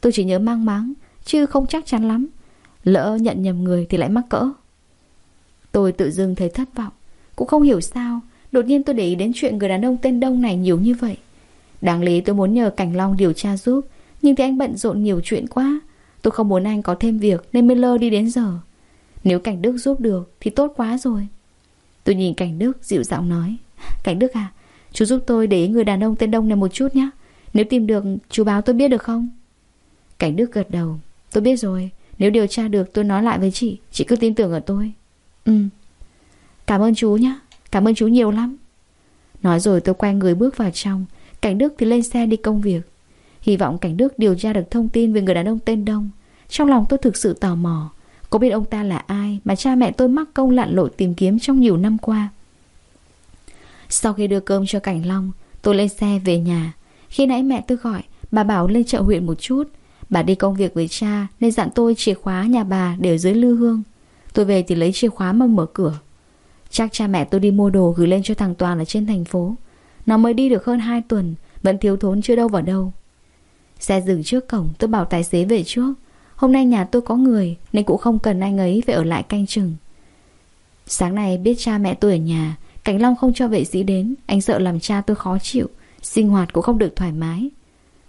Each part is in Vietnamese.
Tôi chỉ nhớ mang máng, Chứ không chắc chắn lắm. Lỡ nhận nhầm người thì lại mắc cỡ. Tôi tự dưng thấy thất vọng. Cũng không hiểu sao, Đột nhiên tôi để ý đến chuyện người đàn ông tên Đông này nhiều như vậy. Đáng lý tôi muốn nhờ Cảnh Long điều tra giúp, Nhưng thì anh bận rộn nhiều chuyện quá. Tôi không muốn anh có thêm việc Nên mới lơ đi đến giờ. Nếu Cảnh Đức giúp được thì tốt quá rồi. Tôi nhìn Cảnh Đức dịu giọng nói, Cảnh Đức à Chú giúp tôi để ý người đàn ông tên Đông này một chút nhé Nếu tìm được, chú báo tôi biết được không? Cảnh Đức gật đầu. Tôi biết rồi. Nếu điều tra được, tôi nói lại với chị. Chị cứ tin tưởng ở tôi. Ừ. Cảm ơn chú nhé Cảm ơn chú nhiều lắm. Nói rồi tôi quay người bước vào trong. Cảnh Đức thì lên xe đi công việc. Hy vọng Cảnh Đức điều tra được thông tin về người đàn ông tên Đông. Trong lòng tôi thực sự tò mò. Có biết ông ta là ai Mà cha mẹ tôi mắc công lặn lội tìm kiếm trong nhiều năm qua? Sau khi đưa cơm cho Cảnh Long, Tôi lên xe về nhà. Khi nãy mẹ tôi gọi, Bà bảo lên chợ huyện một chút. Bà đi công việc với cha, Nên dặn tôi chìa khóa nhà bà để dưới lư hương. Tôi về thì lấy chìa khóa mà mở cửa. Chắc cha mẹ tôi đi mua đồ gửi lên cho thằng Toàn ở trên thành phố. Nó mới đi được hơn 2 tuần, Vẫn thiếu thốn chưa đâu vào đâu. Xe dừng trước cổng, tôi bảo tài xế về trước. Hôm nay nhà tôi có người, Nên cũng không cần anh ấy phải ở lại canh chừng. Sáng nay biết cha mẹ tôi ở nhà, Cảnh Long không cho vệ sĩ đến, Anh sợ làm cha tôi khó chịu, Sinh hoạt cũng không được thoải mái.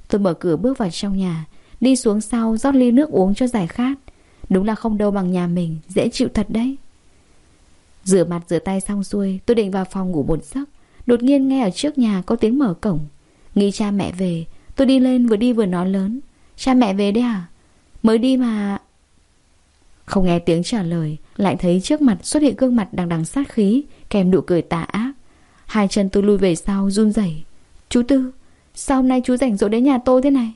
Tôi mở cửa bước vào trong nhà Đi xuống sau rót ly nước uống cho giải khát. Đúng là không đâu bằng nhà mình, Dễ chịu thật đấy. Rửa mặt rửa tay xong xuôi, Tôi định vào phòng ngủ một giấc. Đột nhiên nghe ở trước nhà có tiếng mở cổng. Nghĩ cha mẹ về, Tôi đi lên vừa đi vừa nói lớn. Cha mẹ về đấy à? Mới đi mà. Không nghe tiếng trả lời, Lại thấy trước mặt xuất hiện gương mặt đằng đằng sát khí, Kèm nụ cười tà ác. Hai chân tôi lui về sau run rẩy. Chú Tư, Sao hôm nay chú rảnh rỗi đến nhà tôi thế này?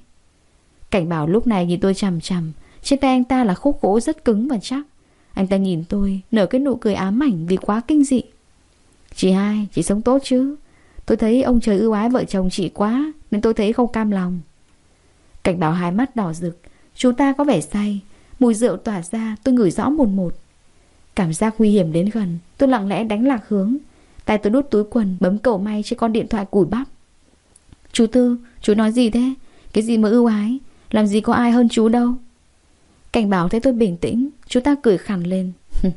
Cảnh bảo lúc này nhìn tôi chằm chằm. Trên tay anh ta là khúc gỗ rất cứng và chắc. Anh ta nhìn tôi Nở cái nụ cười ám ảnh vì quá kinh dị. Chị hai, chị sống tốt chứ? Tôi thấy ông trời ưu ái vợ chồng chị quá Nên tôi thấy không cam lòng. Cảnh bảo hai mắt đỏ rực. Chúng ta có vẻ say. Mùi rượu tỏa ra tôi ngửi rõ một một. Cảm giác nguy hiểm đến gần Tôi lặng lẽ đánh lạc hướng. Tay tôi đút túi quần bấm cầu may trên con điện thoại cùi bắp Chú Tư, chú nói gì thế? Cái gì mà ưu ái? Làm gì có ai hơn chú đâu. Cảnh báo thấy tôi bình tĩnh, Chú ta cười khẳng lên.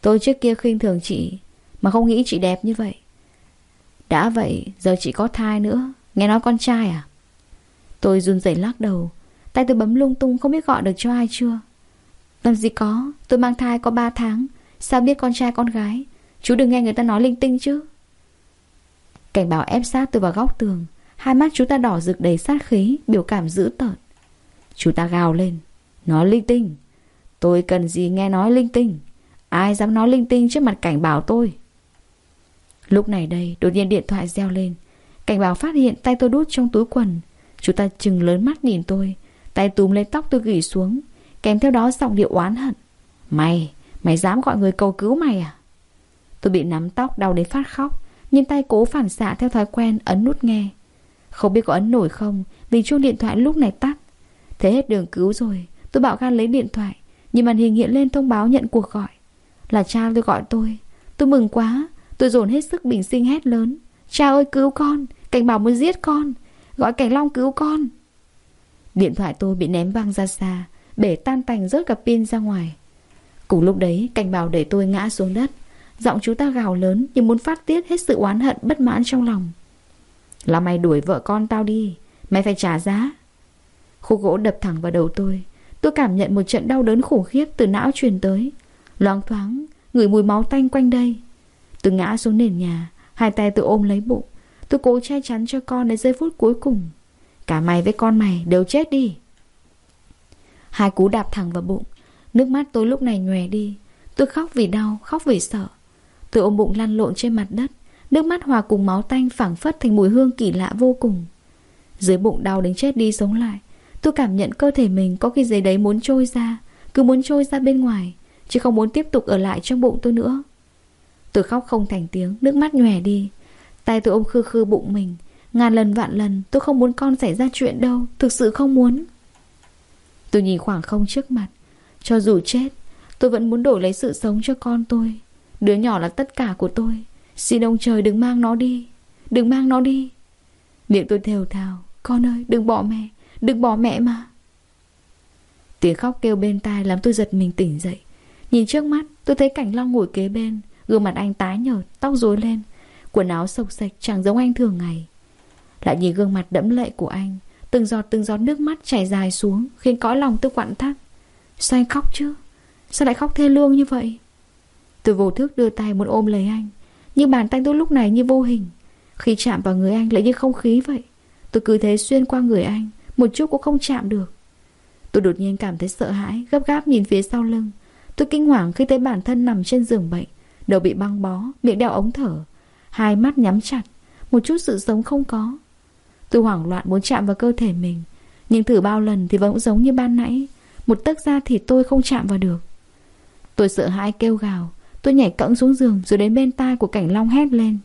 Tôi trước kia khinh thường chị, Mà không nghĩ chị đẹp như vậy. Đã vậy, giờ chị có thai nữa, Nghe nói con trai à? Tôi run rẩy lắc đầu, Tay tôi bấm lung tung không biết gọi được cho ai chưa. Làm gì có, Tôi mang thai có 3 tháng, Sao biết con trai con gái? Chú đừng nghe người ta nói linh tinh chứ. Cảnh báo ép sát tôi vào góc tường, Hai mắt chú ta đỏ rực đầy sát khí, Biểu cảm dữ tợn. Chú ta gào lên. Nói linh tinh. Tôi cần gì nghe nói linh tinh? Ai dám nói linh tinh trước mặt cảnh bảo tôi? Lúc này đây đột nhiên điện thoại reo lên. Cảnh bảo phát hiện tay tôi đút trong túi quần. Chú ta chừng lớn mắt nhìn tôi. Tay túm lấy tóc tôi gỉ xuống. Kèm theo đó giọng điệu oán hận. Mày, mày dám gọi người cầu cứu mày à? Tôi bị nắm tóc đau đến phát khóc Nhưng tay cố phản xạ theo thói quen ấn nút nghe. Không biết có ấn nổi không Vì chuông điện thoại lúc này tắt. Thế hết đường cứu rồi, Tôi bạo gan lấy điện thoại, Nhìn màn hình hiện lên thông báo nhận cuộc gọi. Là cha tôi gọi tôi. Tôi mừng quá, Tôi dồn hết sức bình sinh hét lớn. Cha ơi, cứu con, Cảnh bảo muốn giết con, Gọi cảnh long cứu con. Điện thoại tôi bị ném văng ra xa, Bể tan tành rớt cả pin ra ngoài. Cùng lúc đấy, cảnh bảo để tôi ngã xuống đất. Giọng chú ta gào lớn như muốn phát tiết hết sự oán hận bất mãn trong lòng. Là mày đuổi vợ con tao đi, Mày phải trả giá. Khúc gỗ đập thẳng vào đầu tôi. Tôi cảm nhận một trận đau đớn khủng khiếp từ não truyền tới. Loáng thoáng Ngửi mùi máu tanh quanh đây. Tôi ngã xuống nền nhà Hai tay tôi ôm lấy bụng. Tôi cố che chắn cho con đến giây phút cuối cùng. Cả mày với con mày đều chết đi. Hai cú đạp thẳng vào bụng. Nước mắt tôi lúc này nhòe đi. Tôi khóc vì đau, khóc vì sợ. Tôi ôm bụng lăn lộn trên mặt đất. Nước mắt hòa cùng máu tanh phảng phất thành mùi hương kỳ lạ vô cùng. Dưới bụng đau đến chết đi sống lại. Tôi cảm nhận cơ thể mình có cái gì đấy muốn trôi ra, Cứ muốn trôi ra bên ngoài, Chứ không muốn tiếp tục ở lại trong bụng tôi nữa. Tôi khóc không thành tiếng, Nước mắt nhòe đi. Tay tôi ôm khư khư bụng mình. Ngàn lần vạn lần, tôi không muốn con xảy ra chuyện đâu, Thực sự không muốn. Tôi nhìn khoảng không trước mặt. Cho dù chết, Tôi vẫn muốn đổi lấy sự sống cho con tôi. Đứa nhỏ là tất cả của tôi. Xin ông trời đừng mang nó đi. Đừng mang nó đi. Miệng tôi thều thào. Con ơi, đừng bỏ mẹ. Đừng bỏ mẹ mà. Tiếng khóc kêu bên tai làm tôi giật mình tỉnh dậy. Nhìn trước mắt tôi thấy Cảnh Long ngồi kế bên Gương mặt anh tái nhợt, tóc rối lên Quần áo sộc sạch chẳng giống anh thường ngày. Lại nhìn gương mặt đẫm lệ của anh Từng giọt từng giọt nước mắt chảy dài xuống Khiến cõi lòng tôi quặn thắt. Sao anh khóc chứ? Sao lại khóc thê lương như vậy? Tôi vô thức đưa tay muốn ôm lấy anh Nhưng bàn tay tôi lúc này như vô hình. Khi chạm vào người anh lại như không khí vậy. Tôi cứ thế xuyên qua người anh một chút cũng không chạm được. Tôi đột nhiên cảm thấy sợ hãi Gấp gáp nhìn phía sau lưng. Tôi kinh hoàng khi thấy bản thân nằm trên giường bệnh Đầu bị băng bó, miệng đeo ống thở Hai mắt nhắm chặt Một chút sự sống không có. Tôi hoảng loạn muốn chạm vào cơ thể mình Nhưng thử bao lần thì vẫn giống như ban nãy Một tấc da thì tôi không chạm vào được. Tôi sợ hãi kêu gào Tôi nhảy cẫng xuống giường rồi đến bên tai của Cảnh Long hét lên.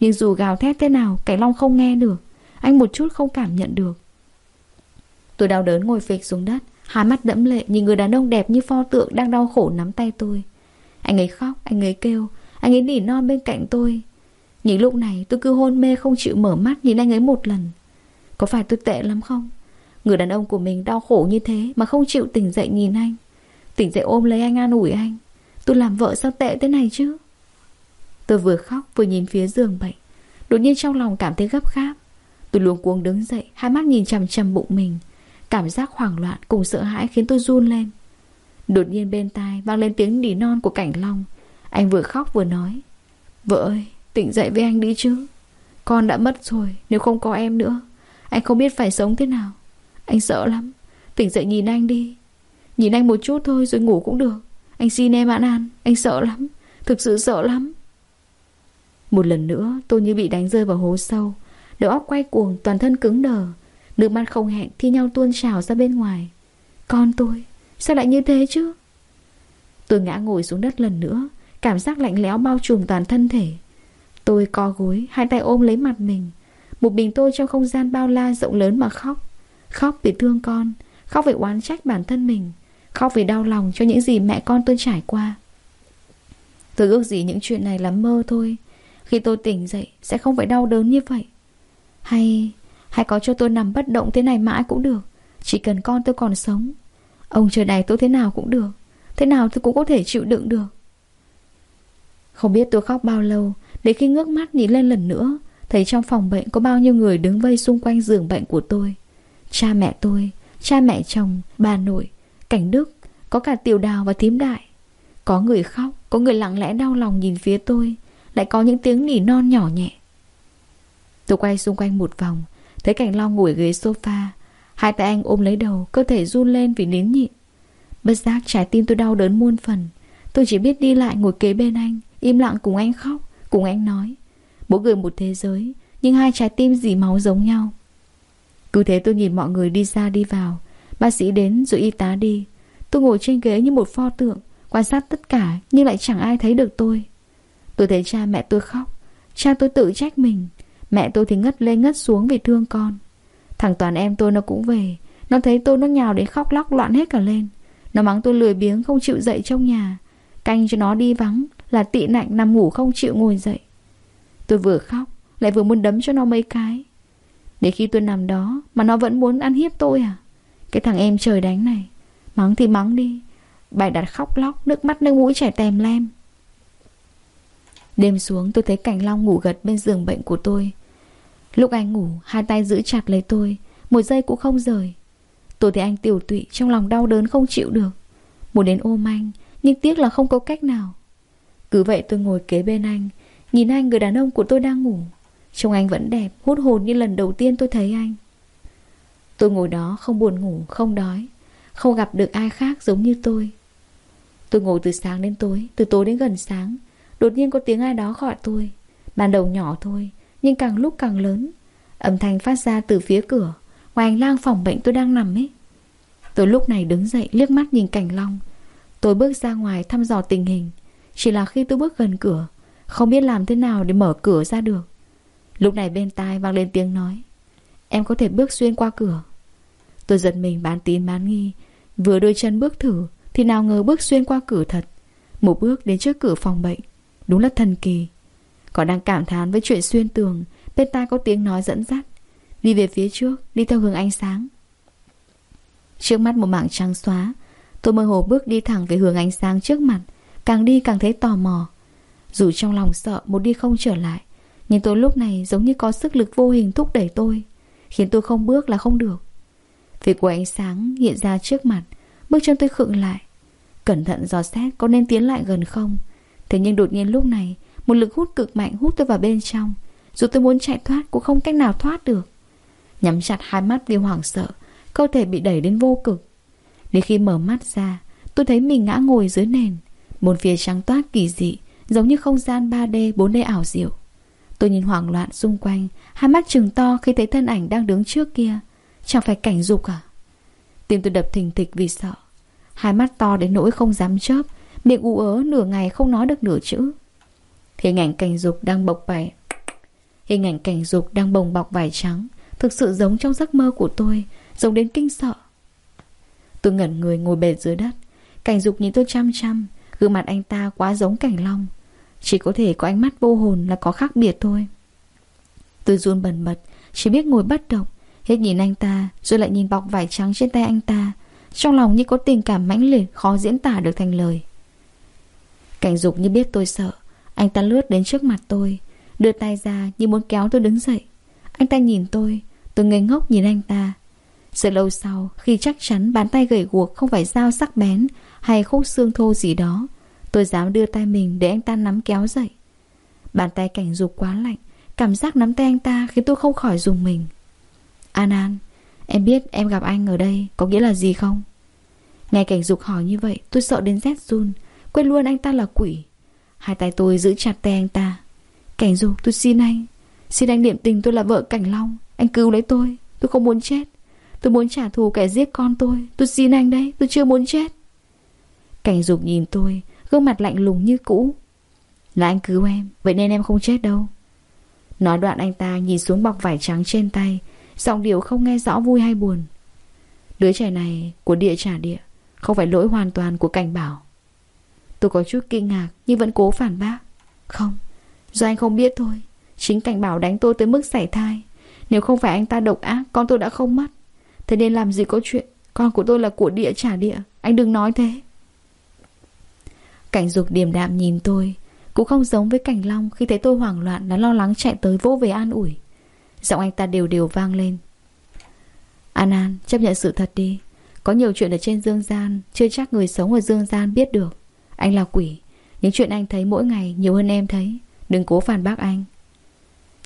Nhưng dù gào thét thế nào Cảnh Long không nghe được Anh một chút không cảm nhận được. Tôi đau đớn ngồi phịch xuống đất. Hai mắt đẫm lệ nhìn người đàn ông đẹp như pho tượng Đang đau khổ nắm tay tôi. Anh ấy khóc, anh ấy kêu Anh ấy nỉ non bên cạnh tôi. Những lúc này tôi cứ hôn mê không chịu mở mắt Nhìn anh ấy một lần. Có phải tôi tệ lắm không? Người đàn ông của mình đau khổ như thế Mà không chịu tỉnh dậy nhìn anh. Tỉnh dậy ôm lấy anh an ủi anh. Tôi làm vợ sao tệ thế này chứ? Tôi vừa khóc vừa nhìn phía giường bệnh. Đột nhiên trong lòng cảm thấy gấp gáp. Tôi luống cuống đứng dậy Hai mắt nhìn chằm chằm bụng mình. Cảm giác hoảng loạn cùng sợ hãi khiến tôi run lên. Đột nhiên bên tai vang lên tiếng nỉ non của Cảnh Long. Anh vừa khóc vừa nói Vợ ơi tỉnh dậy với anh đi chứ. Con đã mất rồi nếu không có em nữa Anh không biết phải sống thế nào. Anh sợ lắm Tỉnh dậy nhìn anh đi. Nhìn anh một chút thôi rồi ngủ cũng được. Anh xin em An An, Anh sợ lắm Thực sự sợ lắm. Một lần nữa tôi như bị đánh rơi vào hố sâu. Đầu óc quay cuồng toàn thân cứng đờ. Nước mắt không hẹn thi nhau tuôn trào ra bên ngoài. Con tôi, Sao lại như thế chứ? Tôi ngã ngồi xuống đất lần nữa, Cảm giác lạnh lẽo bao trùm toàn thân thể. Tôi co gối, Hai tay ôm lấy mặt mình. Một mình tôi trong không gian bao la rộng lớn mà khóc. Khóc vì thương con, Khóc vì oán trách bản thân mình, Khóc vì đau lòng cho những gì mẹ con tôi trải qua. Tôi ước gì những chuyện này là mơ thôi. Khi tôi tỉnh dậy, Sẽ không phải đau đớn như vậy. Hay hay có cho tôi nằm bất động thế này mãi cũng được. Chỉ cần con tôi còn sống. Ông trời này tôi thế nào cũng được. Thế nào tôi cũng có thể chịu đựng được. Không biết tôi khóc bao lâu Để khi ngước mắt nhìn lên lần nữa Thấy trong phòng bệnh có bao nhiêu người đứng vây xung quanh giường bệnh của tôi. Cha mẹ tôi Cha mẹ chồng, bà nội Cảnh Đức Có cả tiểu đào và thím đại. Có người khóc Có người lặng lẽ đau lòng nhìn phía tôi Lại có những tiếng nỉ non nhỏ nhẹ. Tôi quay xung quanh một vòng Thấy Cảnh Long ngồi ghế sofa, Hai tay anh ôm lấy đầu, Cơ thể run lên vì nín nhịn. Bất giác trái tim tôi đau đớn muôn phần. Tôi chỉ biết đi lại ngồi kế bên anh, Im lặng cùng anh khóc, Cùng anh nói. Mỗi người một thế giới, Nhưng hai trái tim dì máu giống nhau. Cứ thế tôi nhìn mọi người đi ra đi vào. Bác sĩ đến rồi y tá đi. Tôi ngồi trên ghế như một pho tượng, Quan sát tất cả Nhưng lại chẳng ai thấy được tôi. Tôi thấy cha mẹ tôi khóc. Cha tôi tự trách mình. Mẹ tôi thì ngất lên ngất xuống vì thương con. Thằng Toàn em tôi nó cũng về. Nó thấy tôi nó nhào đến khóc lóc loạn hết cả lên. Nó mắng tôi lười biếng, không chịu dậy trong nhà. Canh cho nó đi vắng, Là tị nạnh nằm ngủ không chịu ngồi dậy. Tôi vừa khóc, Lại vừa muốn đấm cho nó mấy cái. Để khi tôi nằm đó, Mà nó vẫn muốn ăn hiếp tôi à? Cái thằng em trời đánh này. Mắng thì mắng đi. Bài đặt khóc lóc, Nước mắt nước mũi chảy tèm lem. Đêm xuống, tôi thấy Cảnh Long ngủ gật bên giường bệnh của tôi. Lúc anh ngủ, Hai tay giữ chặt lấy tôi, Một giây cũng không rời. Tôi thấy anh tiểu tụy, trong lòng đau đớn không chịu được. Muốn đến ôm anh, Nhưng tiếc là không có cách nào. Cứ vậy tôi ngồi kế bên anh, Nhìn anh người đàn ông của tôi đang ngủ. Trông anh vẫn đẹp, Hút hồn như lần đầu tiên tôi thấy anh. Tôi ngồi đó, không buồn ngủ, Không đói. Không gặp được ai khác giống như tôi. Tôi ngồi từ sáng đến tối, Từ tối đến gần sáng. Đột nhiên có tiếng ai đó gọi tôi. Ban đầu nhỏ thôi nhưng càng lúc càng lớn. Âm thanh phát ra từ phía cửa, Ngoài hành lang phòng bệnh tôi đang nằm ấy. Tôi lúc này đứng dậy, liếc mắt nhìn cảnh long. Tôi bước ra ngoài thăm dò tình hình. Chỉ là khi tôi bước gần cửa, Không biết làm thế nào để mở cửa ra được. Lúc này bên tai vang lên tiếng nói, Em có thể bước xuyên qua cửa. Tôi giật mình bán tín bán nghi, Vừa đôi chân bước thử, Thì nào ngờ bước xuyên qua cửa thật. Một bước đến trước cửa phòng bệnh, Đúng là thần kỳ. Còn đang cảm thán với chuyện xuyên tường Bên tai có tiếng nói dẫn dắt. Đi về phía trước, đi theo hướng ánh sáng. Trước mắt một mảng trắng xóa Tôi mơ hồ bước đi thẳng về hướng ánh sáng trước mặt Càng đi càng thấy tò mò. Dù trong lòng sợ một đi không trở lại Nhưng tôi lúc này giống như có sức lực vô hình thúc đẩy tôi Khiến tôi không bước là không được. Phía của ánh sáng hiện ra trước mặt Bước chân tôi khựng lại. Cẩn thận dò xét có nên tiến lại gần không? Thế nhưng đột nhiên lúc này một lực hút cực mạnh hút tôi vào bên trong. Dù tôi muốn chạy thoát, cũng không cách nào thoát được. Nhắm chặt hai mắt vì hoảng sợ, Cơ thể bị đẩy đến vô cực. Đến khi mở mắt ra, Tôi thấy mình ngã ngồi dưới nền Một phía trắng toát kỳ dị, Giống như không gian 3D 4D ảo diệu. Tôi nhìn hoảng loạn xung quanh, Hai mắt trừng to khi thấy thân ảnh đang đứng trước kia. Chẳng phải cảnh dục à? Tim tôi đập thình thịch vì sợ. Hai mắt to đến nỗi không dám chớp, Miệng ú ớ nửa ngày không nói được nửa chữ. Hình ảnh cảnh dục đang bộc vải Hình ảnh cảnh dục đang bồng bọc vải trắng. Thực sự giống trong giấc mơ của tôi, Giống đến kinh sợ. Tôi ngẩn người ngồi bệt dưới đất. Cảnh dục nhìn tôi chăm chăm. Gương mặt anh ta quá giống cảnh long. Chỉ có thể có ánh mắt vô hồn là có khác biệt thôi. Tôi run bần bật, Chỉ biết ngồi bất động. Hết nhìn anh ta, Rồi lại nhìn bọc vải trắng trên tay anh ta. Trong lòng như có tình cảm mãnh liệt, Khó diễn tả được thành lời. Cảnh dục như biết tôi sợ. Anh ta lướt đến trước mặt tôi, Đưa tay ra như muốn kéo tôi đứng dậy. Anh ta nhìn tôi Tôi ngây ngốc nhìn anh ta. Sự lâu sau, khi chắc chắn bàn tay gầy guộc Không phải dao sắc bén Hay khúc xương thô gì đó, Tôi dám đưa tay mình để anh ta nắm kéo dậy. Bàn tay cảnh dục quá lạnh, Cảm giác nắm tay anh ta khiến tôi không khỏi dùng mình. An An, Em biết em gặp anh ở đây Có nghĩa là gì không? Nghe cảnh dục hỏi như vậy, Tôi sợ đến rét run, Quên luôn anh ta là quỷ. Hai tay tôi giữ chặt tay anh ta. Cảnh dục tôi xin anh. Xin anh niệm tình tôi là vợ Cảnh Long. Anh cứu lấy tôi. Tôi không muốn chết. Tôi muốn trả thù kẻ giết con tôi. Tôi xin anh đấy. Tôi chưa muốn chết. Cảnh dục nhìn tôi, Gương mặt lạnh lùng như cũ. Là anh cứu em, Vậy nên em không chết đâu. Nói đoạn anh ta nhìn xuống bọc vải trắng trên tay, Giọng điệu không nghe rõ vui hay buồn. Đứa trẻ này của địa trả địa, Không phải lỗi hoàn toàn của cảnh bảo. Tôi có chút kinh ngạc Nhưng vẫn cố phản bác. Không, do anh không biết thôi. Chính cảnh bảo đánh tôi tới mức sảy thai. Nếu không phải anh ta độc ác Con tôi đã không mất. Thế nên làm gì có chuyện. Con của tôi là của địa trả địa. Anh đừng nói thế. Cảnh dục điềm đạm nhìn tôi. Cũng không giống với cảnh long Khi thấy tôi hoảng loạn đã lo lắng chạy tới vỗ về an ủi. Giọng anh ta đều đều vang lên. An An chấp nhận sự thật đi. Có nhiều chuyện ở trên dương gian Chưa chắc người sống ở dương gian biết được. Anh là quỷ, Những chuyện anh thấy mỗi ngày nhiều hơn em thấy. Đừng cố phản bác anh.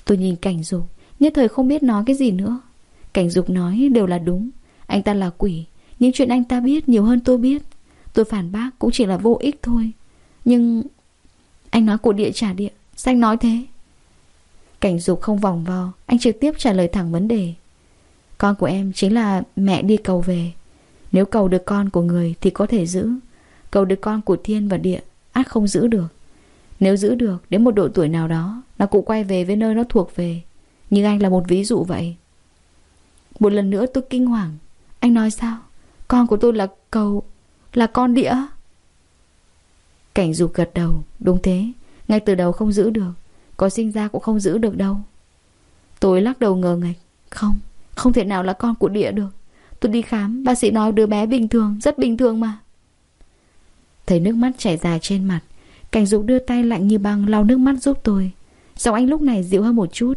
Tôi nhìn cảnh dục, Nhất thời không biết nói cái gì nữa. Cảnh dục nói, đều là đúng. Anh ta là quỷ, Những chuyện anh ta biết nhiều hơn tôi biết. Tôi phản bác cũng chỉ là vô ích thôi. Nhưng Anh nói của địa trả địa, Sao anh nói thế? Cảnh dục không vòng vo, Anh trực tiếp trả lời thẳng vấn đề. Con của em chính là mẹ đi cầu về. Nếu cầu được con của người Thì có thể giữ. Cầu được con của thiên và địa ác không giữ được. Nếu giữ được đến một độ tuổi nào đó Nó cũng quay về với nơi nó thuộc về. Nhưng anh là một ví dụ vậy. Một lần nữa tôi kinh hoàng. Anh nói sao? Con của tôi là cầu Là con địa. Cảnh dục gật đầu. Đúng thế. Ngay từ đầu không giữ được. Có sinh ra cũng không giữ được đâu. Tôi lắc đầu ngờ ngạch Không, không thể nào là con của địa được. Tôi đi khám, bác sĩ nói đứa bé bình thường Rất bình thường mà. Thấy nước mắt chảy dài trên mặt, Cảnh dục đưa tay lạnh như băng lau nước mắt giúp tôi. Giọng anh lúc này dịu hơn một chút.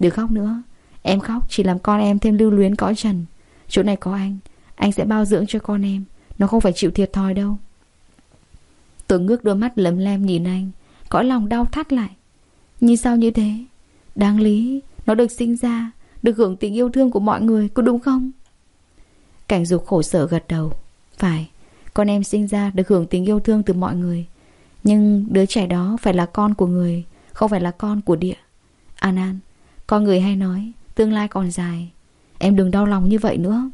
Đừng khóc nữa. Em khóc chỉ làm con em thêm lưu luyến cõi trần. Chỗ này có anh Anh sẽ bao dưỡng cho con em. Nó không phải chịu thiệt thòi đâu. Tôi ngước đôi mắt lấm lem nhìn anh, Cõi lòng đau thắt lại. Như sao như thế? Đáng lý, Nó được sinh ra, Được hưởng tình yêu thương của mọi người, Có đúng không? Cảnh dục khổ sở gật đầu. Phải. Con em sinh ra được hưởng tình yêu thương từ mọi người. Nhưng đứa trẻ đó phải là con của người, Không phải là con của địa. An An, Con người hay nói, Tương lai còn dài. Em đừng đau lòng như vậy nữa.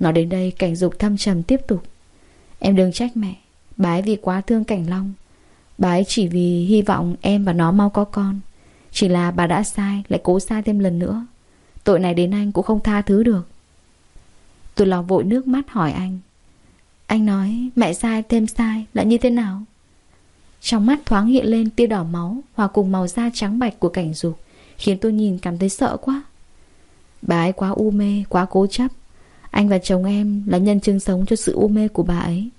Nói đến đây, cảnh dục thâm trầm tiếp tục. Em đừng trách mẹ Bái vì quá thương cảnh long. Bà ấy chỉ vì hy vọng em và nó mau có con. Chỉ là bà đã sai, Lại cố sai thêm lần nữa. Tội này đến anh cũng không tha thứ được. Tôi lòng vội nước mắt hỏi anh. Anh nói mẹ sai thêm sai Là như thế nào? Trong mắt thoáng hiện lên tia đỏ máu Hòa cùng màu da trắng bạch của cảnh dục Khiến tôi nhìn cảm thấy sợ quá. Bà ấy quá u mê, quá cố chấp. Anh và chồng em là nhân chứng sống cho sự u mê của bà ấy.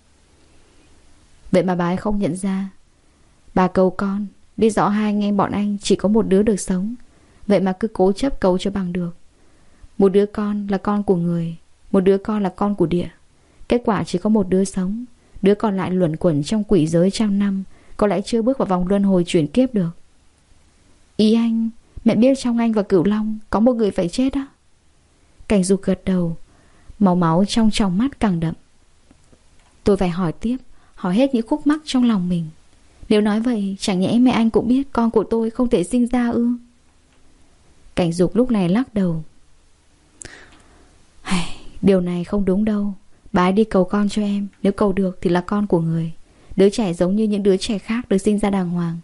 Vậy mà bà ấy không nhận ra. Bà cầu con Biết rõ hai anh em bọn anh chỉ có một đứa được sống. Vậy mà cứ cố chấp cầu cho bằng được. Một đứa con là con của người Một đứa con là con của địa. Kết quả chỉ có một đứa sống. Đứa còn lại luẩn quẩn trong quỷ giới trăm năm, Có lẽ chưa bước vào vòng luân hồi chuyển kiếp được. Ý anh, Mẹ biết trong anh và cửu long Có một người phải chết á. Cảnh dục gật đầu, Màu máu trong tròng mắt càng đậm. Tôi phải hỏi tiếp, Hỏi hết những khúc mắc trong lòng mình. Nếu nói vậy, chẳng nhẽ mẹ anh cũng biết Con của tôi không thể sinh ra ư? Cảnh dục lúc này lắc đầu. Điều này không đúng đâu. Bà ấy đi cầu con cho em, Nếu cầu được thì là con của người. Đứa trẻ giống như những đứa trẻ khác được sinh ra đàng hoàng.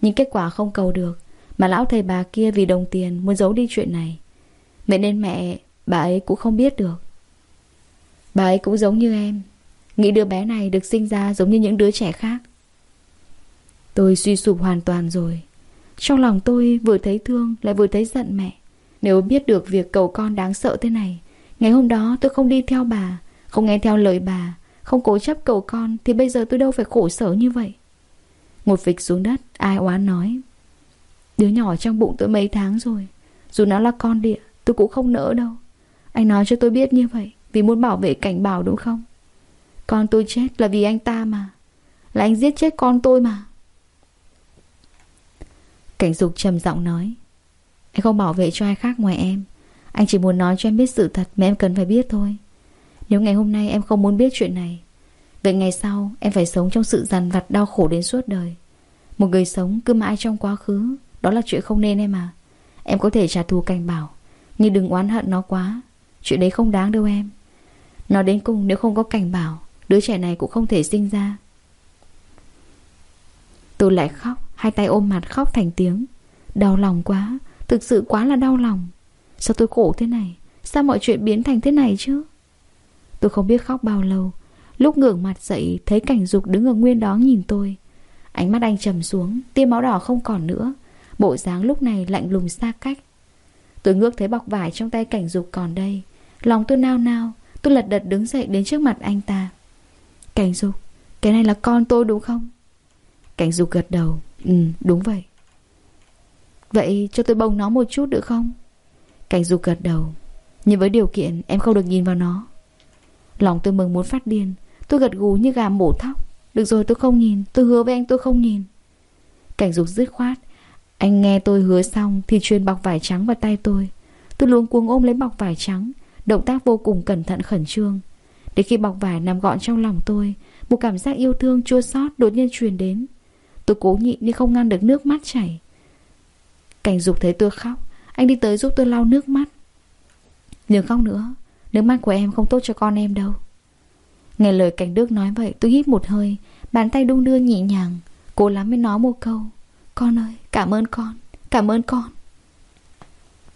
Nhưng kết quả không cầu được, Mà lão thầy bà kia vì đồng tiền Muốn giấu đi chuyện này. Vậy nên mẹ, bà ấy cũng không biết được. Bà ấy cũng giống như em, Nghĩ đứa bé này được sinh ra giống như những đứa trẻ khác. Tôi suy sụp hoàn toàn rồi. Trong lòng tôi vừa thấy thương Lại vừa thấy giận mẹ. Nếu biết được việc cầu con đáng sợ thế này, Ngày hôm đó tôi không đi theo bà không nghe theo lời bà, Không cố chấp cầu con, Thì bây giờ tôi đâu phải khổ sở như vậy? Ngồi vịch xuống đất, Ai oán nói, Đứa nhỏ trong bụng tôi mấy tháng rồi, Dù nó là con địa, Tôi cũng không nỡ đâu. Anh nói cho tôi biết như vậy, Vì muốn bảo vệ cảnh bảo đúng không? Con tôi chết là vì anh ta mà, Là anh giết chết con tôi mà. Cảnh dục trầm giọng nói, Anh không bảo vệ cho ai khác ngoài em. Anh chỉ muốn nói cho em biết sự thật Mà em cần phải biết thôi. Nếu ngày hôm nay em không muốn biết chuyện này, Vậy ngày sau em phải sống trong sự dằn vặt đau khổ đến suốt đời. Một người sống cứ mãi trong quá khứ, Đó là chuyện không nên em à. Em có thể trả thù cảnh bảo, Nhưng đừng oán hận nó quá, Chuyện đấy không đáng đâu em. Nó đến cùng nếu không có cảnh bảo, Đứa trẻ này cũng không thể sinh ra. Tôi lại khóc, Hai tay ôm mặt khóc thành tiếng. Đau lòng quá, Thực sự quá là đau lòng. Sao tôi khổ thế này? Sao mọi chuyện biến thành thế này chứ? Tôi không biết khóc bao lâu. Lúc ngưỡng mặt dậy, Thấy cảnh dục đứng ở nguyên đó nhìn tôi. Ánh mắt anh trầm xuống, Tia máu đỏ không còn nữa. Bộ dáng lúc này lạnh lùng xa cách. Tôi ngước thấy bọc vải trong tay cảnh dục còn đây. Lòng tôi nao nao, Tôi lật đật đứng dậy đến trước mặt anh ta. Cảnh dục, Cái này là con tôi đúng không? Cảnh dục gật đầu Ừ đúng vậy. Vậy cho tôi bông nó một chút được không? Cảnh dục gật đầu, Nhưng với điều kiện em không được nhìn vào nó. Lòng tôi mừng muốn phát điên. Tôi gật gù như gà mổ thóc. Được rồi, tôi không nhìn. Tôi hứa với anh tôi không nhìn. Cảnh dục dứt khoát. Anh nghe tôi hứa xong Thì truyền bọc vải trắng vào tay tôi. Tôi luống cuống ôm lấy bọc vải trắng. Động tác vô cùng cẩn thận khẩn trương. Để khi bọc vải nằm gọn trong lòng tôi, Một cảm giác yêu thương chua xót đột nhiên truyền đến. Tôi cố nhịn nhưng không ngăn được nước mắt chảy. Cảnh dục thấy tôi khóc. Anh đi tới giúp tôi lau nước mắt. Đừng khóc nữa Nước mắt của em không tốt cho con em đâu. Nghe lời cảnh đức nói vậy tôi hít một hơi Bàn tay đung đưa nhẹ nhàng Cố lắm mới nói một câu. Con ơi cảm ơn con Cảm ơn con.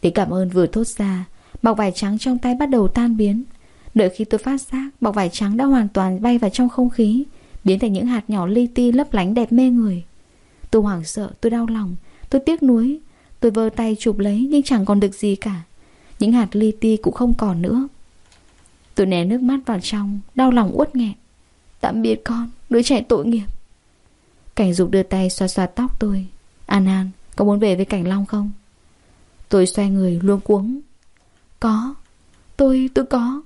Tiếng cảm ơn vừa thốt ra Bọc vải trắng trong tay bắt đầu tan biến. Đợi khi tôi phát giác Bọc vải trắng đã hoàn toàn bay vào trong không khí Biến thành những hạt nhỏ li ti lấp lánh đẹp mê người. Tôi hoảng sợ, tôi đau lòng Tôi tiếc nuối. Tôi vơ tay chụp lấy nhưng chẳng còn được gì cả. Những hạt li ti cũng không còn nữa. Tôi né nước mắt vào trong Đau lòng uất nghẹn. Tạm biệt con, đứa trẻ tội nghiệp. Cảnh dục đưa tay xoa xoa tóc tôi. An An, có muốn về với Cảnh Long không? Tôi xoay người luôn cuống. Có Tôi, tôi có.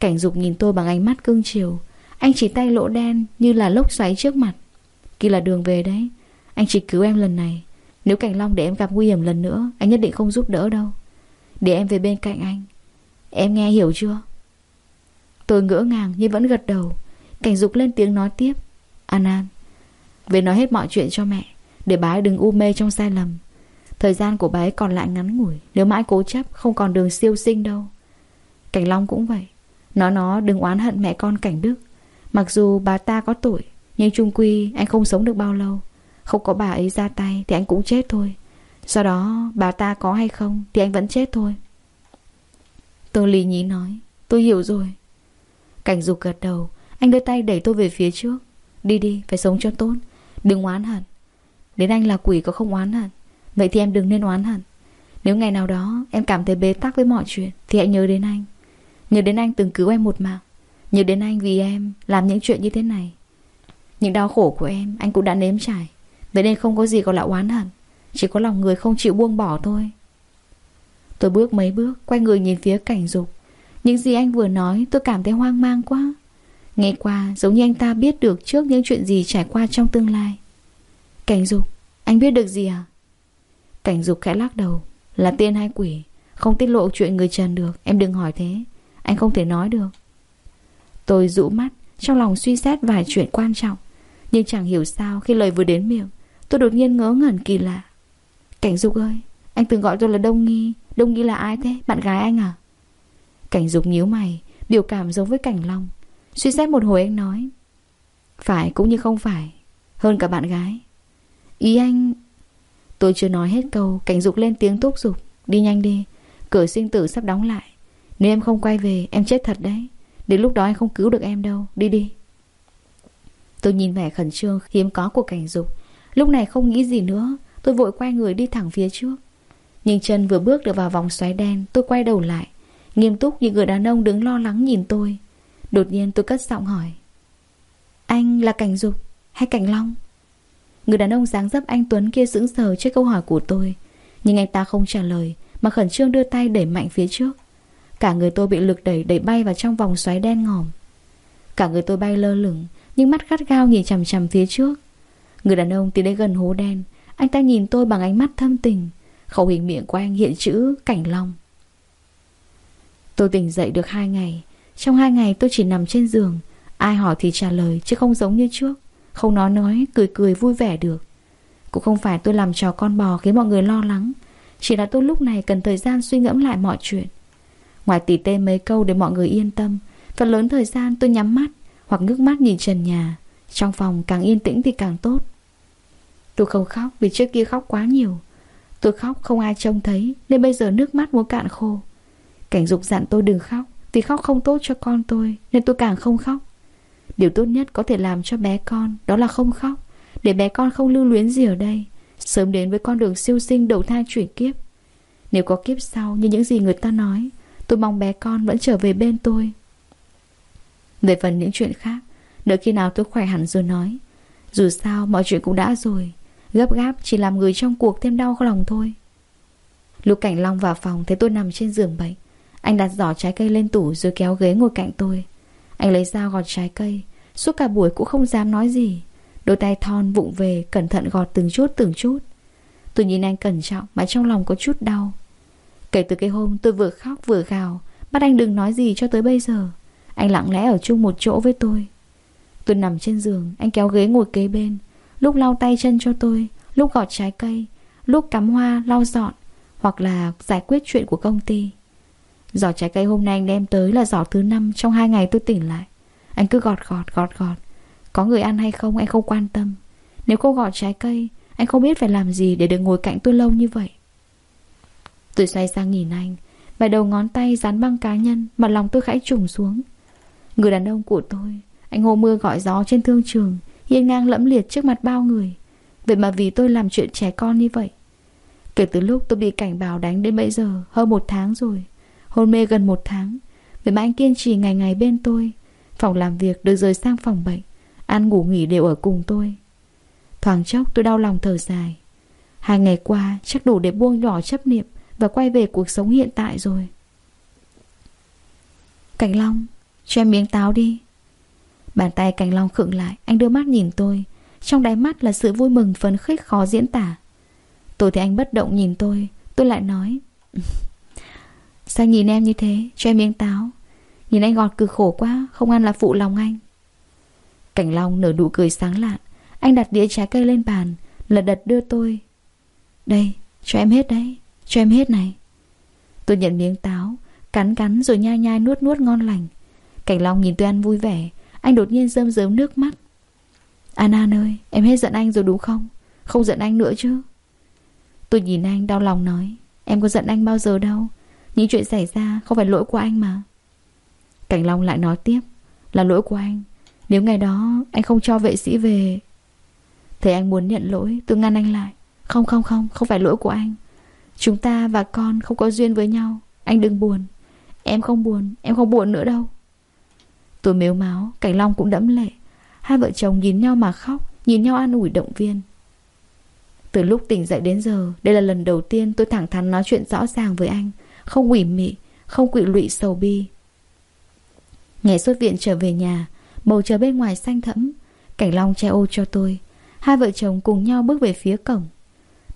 Cảnh dục nhìn tôi bằng ánh mắt cưng chiều. Anh chỉ tay lỗ đen như là lốc xoáy trước mặt. Kia là đường về đấy Anh chỉ cứu em lần này. Nếu Cảnh Long để em gặp nguy hiểm lần nữa Anh nhất định không giúp đỡ đâu. Để em về bên cạnh anh. Em nghe hiểu chưa? Tôi ngỡ ngàng nhưng vẫn gật đầu. Cảnh dục lên tiếng nói tiếp, An An, Về nói hết mọi chuyện cho mẹ, Để bà ấy đừng u mê trong sai lầm. Thời gian của bà ấy còn lại ngắn ngủi, Nếu mãi cố chấp, không còn đường siêu sinh đâu. Cảnh Long cũng vậy Nó nó đừng oán hận mẹ con Cảnh Đức. Mặc dù bà ta có tội, Nhưng trung quy anh không sống được bao lâu. Không có bà ấy ra tay thì anh cũng chết thôi. Sau đó, bà ta có hay không Thì anh vẫn chết thôi. Tôi lì nhí nói, Tôi hiểu rồi. Cảnh dục gật đầu. Anh đưa tay đẩy tôi về phía trước. Đi đi, phải sống cho tốt. Đừng oán hận. Đến anh là quỷ có không oán hận. Vậy thì em đừng nên oán hận. Nếu ngày nào đó em cảm thấy bế tắc với mọi chuyện, Thì hãy nhớ đến anh. Nhớ đến anh từng cứu em một mạng. Nhớ đến anh vì em làm những chuyện như thế này. Những đau khổ của em, Anh cũng đã nếm trải. Vậy nên không có gì gọi là oán hận. Chỉ có lòng người không chịu buông bỏ thôi. Tôi bước mấy bước, Quay người nhìn phía cảnh dục. Những gì anh vừa nói, tôi cảm thấy hoang mang quá. Nghe qua, giống như anh ta biết được Trước những chuyện gì trải qua trong tương lai. Cảnh dục, Anh biết được gì à? Cảnh dục khẽ lắc đầu. Là tiên hay quỷ. Không tiết lộ chuyện người trần được. Em đừng hỏi thế. Anh không thể nói được. Tôi rũ mắt, Trong lòng suy xét vài chuyện quan trọng. Nhưng chẳng hiểu sao, khi lời vừa đến miệng, Tôi đột nhiên ngớ ngẩn kỳ lạ. Cảnh dục ơi, Anh từng gọi tôi là Đông Nghi. Đông Nghi là ai thế? Bạn gái anh à? Cảnh dục nhíu mày, Biểu cảm giống với Cảnh Long. Suy xét một hồi anh nói, Phải cũng như không phải, Hơn cả bạn gái. Ý anh Tôi chưa nói hết câu, Cảnh dục lên tiếng thúc giục, Đi nhanh đi, Cửa sinh tử sắp đóng lại. Nếu em không quay về, Em chết thật đấy. Đến lúc đó anh không cứu được em đâu, Đi đi. Tôi nhìn vẻ khẩn trương, hiếm có của cảnh dục. Lúc này không nghĩ gì nữa, Tôi vội quay người đi thẳng phía trước. Nhưng chân vừa bước được vào vòng xoáy đen, Tôi quay đầu lại. Nghiêm túc như người đàn ông đứng lo lắng nhìn tôi. Đột nhiên tôi cất giọng hỏi. Anh là cảnh dục hay cảnh long? Người đàn ông dáng dấp anh Tuấn kia sững sờ trước câu hỏi của tôi. Nhưng anh ta không trả lời, Mà khẩn trương đưa tay đẩy mạnh phía trước. Cả người tôi bị lực đẩy đẩy bay vào trong vòng xoáy đen ngòm. Cả người tôi bay lơ lửng, Nhưng mắt gắt gao nhìn chằm chằm phía trước. Người đàn ông tiến đến gần hố đen. Anh ta nhìn tôi bằng ánh mắt thâm tình. Khẩu hình miệng của anh hiện chữ cảnh long. Tôi tỉnh dậy được hai ngày. Trong hai ngày tôi chỉ nằm trên giường. Ai hỏi thì trả lời Chứ không giống như trước. Không nói nói, cười cười vui vẻ được. Cũng không phải tôi làm trò con bò khiến mọi người lo lắng. Chỉ là tôi lúc này cần thời gian suy ngẫm lại mọi chuyện. Ngoài tỉ tê mấy câu để mọi người yên tâm Phần lớn thời gian tôi nhắm mắt Hoặc ngước mắt nhìn trần nhà. Trong phòng càng yên tĩnh thì càng tốt. Tôi không khóc vì trước kia khóc quá nhiều. Tôi khóc không ai trông thấy Nên bây giờ nước mắt muốn cạn khô. Cảnh dục dặn tôi đừng khóc, Vì khóc không tốt cho con tôi, Nên tôi càng không khóc. Điều tốt nhất có thể làm cho bé con, Đó là không khóc. Để bé con không lưu luyến gì ở đây, Sớm đến với con đường siêu sinh đầu thai chuyển kiếp. Nếu có kiếp sau như những gì người ta nói, Tôi mong bé con vẫn trở về bên tôi. Về phần những chuyện khác, Đợi khi nào tôi khỏe hẳn rồi nói, Dù sao mọi chuyện cũng đã rồi, Gấp gáp chỉ làm người trong cuộc thêm đau lòng thôi. Lúc Cảnh Long vào phòng Thấy tôi nằm trên giường bệnh anh đặt giỏ trái cây lên tủ rồi kéo ghế ngồi cạnh tôi. Anh lấy dao gọt trái cây, Suốt cả buổi cũng không dám nói gì. Đôi tay thon vụng về, Cẩn thận gọt từng chút từng chút. Tôi nhìn anh cẩn trọng mà trong lòng có chút đau. Kể từ cái hôm tôi vừa khóc vừa gào, Bắt anh đừng nói gì cho tới bây giờ. Anh lặng lẽ ở chung một chỗ với tôi. Tôi nằm trên giường, Anh kéo ghế ngồi kế bên. Lúc lau tay chân cho tôi, Lúc gọt trái cây, Lúc cắm hoa, lau dọn, Hoặc là giải quyết chuyện của công ty. Giỏ trái cây hôm nay anh đem tới là giỏ thứ năm, Trong hai ngày tôi tỉnh lại. Anh cứ gọt gọt gọt gọt. Có người ăn hay không, anh không quan tâm. Nếu không gọt trái cây, Anh không biết phải làm gì để được ngồi cạnh tôi lâu như vậy. Tôi xoay sang nhìn anh và đầu ngón tay dán băng cá nhân, Mà lòng tôi khẽ trùng xuống. Người đàn ông của tôi, Anh hô mưa gọi gió trên thương trường, Hiên ngang lẫm liệt trước mặt bao người. Vậy mà vì tôi làm chuyện trẻ con như vậy, Kể từ lúc tôi bị cảnh báo đánh đến bây giờ, Hơn một tháng rồi Hôn mê gần một tháng. Vậy mà anh kiên trì ngày ngày bên tôi. Phòng làm việc được rời sang phòng bệnh. Ăn ngủ nghỉ đều ở cùng tôi. Thoáng chốc tôi đau lòng thở dài. Hai ngày qua, chắc đủ để buông nhỏ chấp niệm và quay về cuộc sống hiện tại rồi. Cảnh Long, Cho em miếng táo đi. Bàn tay Cảnh Long khựng lại, Anh đưa mắt nhìn tôi. Trong đáy mắt là sự vui mừng phấn khích khó diễn tả. Tôi thì anh bất động nhìn tôi. Tôi lại nói Sao nhìn em như thế? Cho em miếng táo. Nhìn anh gọt cực khổ quá, Không ăn là phụ lòng anh. Cảnh Long nở nụ cười sáng lạn. Anh đặt đĩa trái cây lên bàn, Lật đật đưa tôi. Đây, cho em hết đấy, cho em hết này. Tôi nhận miếng táo, Cắn cắn rồi nhai nhai nuốt nuốt ngon lành. Cảnh Long nhìn tôi ăn vui vẻ, Anh đột nhiên rơm rớm nước mắt. An An ơi, em hết giận anh rồi đúng không? Không giận anh nữa chứ? Tôi nhìn anh đau lòng nói, Em có giận anh bao giờ đâu. Những chuyện xảy ra không phải lỗi của anh mà. Cảnh Long lại nói tiếp, Là lỗi của anh. Nếu ngày đó anh không cho vệ sĩ về Thấy anh muốn nhận lỗi tôi ngăn anh lại. Không không không Không phải lỗi của anh. Chúng ta và con không có duyên với nhau. Anh đừng buồn. Em không buồn, Em không buồn nữa đâu. Tôi mếu máu, Cảnh Long cũng đẫm lệ. Hai vợ chồng nhìn nhau mà khóc, Nhìn nhau an ủi động viên. Từ lúc tỉnh dậy đến giờ, Đây là lần đầu tiên tôi thẳng thắn nói chuyện rõ ràng với anh. Không quỷ mị, Không quỵ lụy sầu bi. Ngày xuất viện trở về nhà, Bầu trời bên ngoài xanh thẫm, Cảnh Long che ô cho tôi. Hai vợ chồng cùng nhau bước về phía cổng.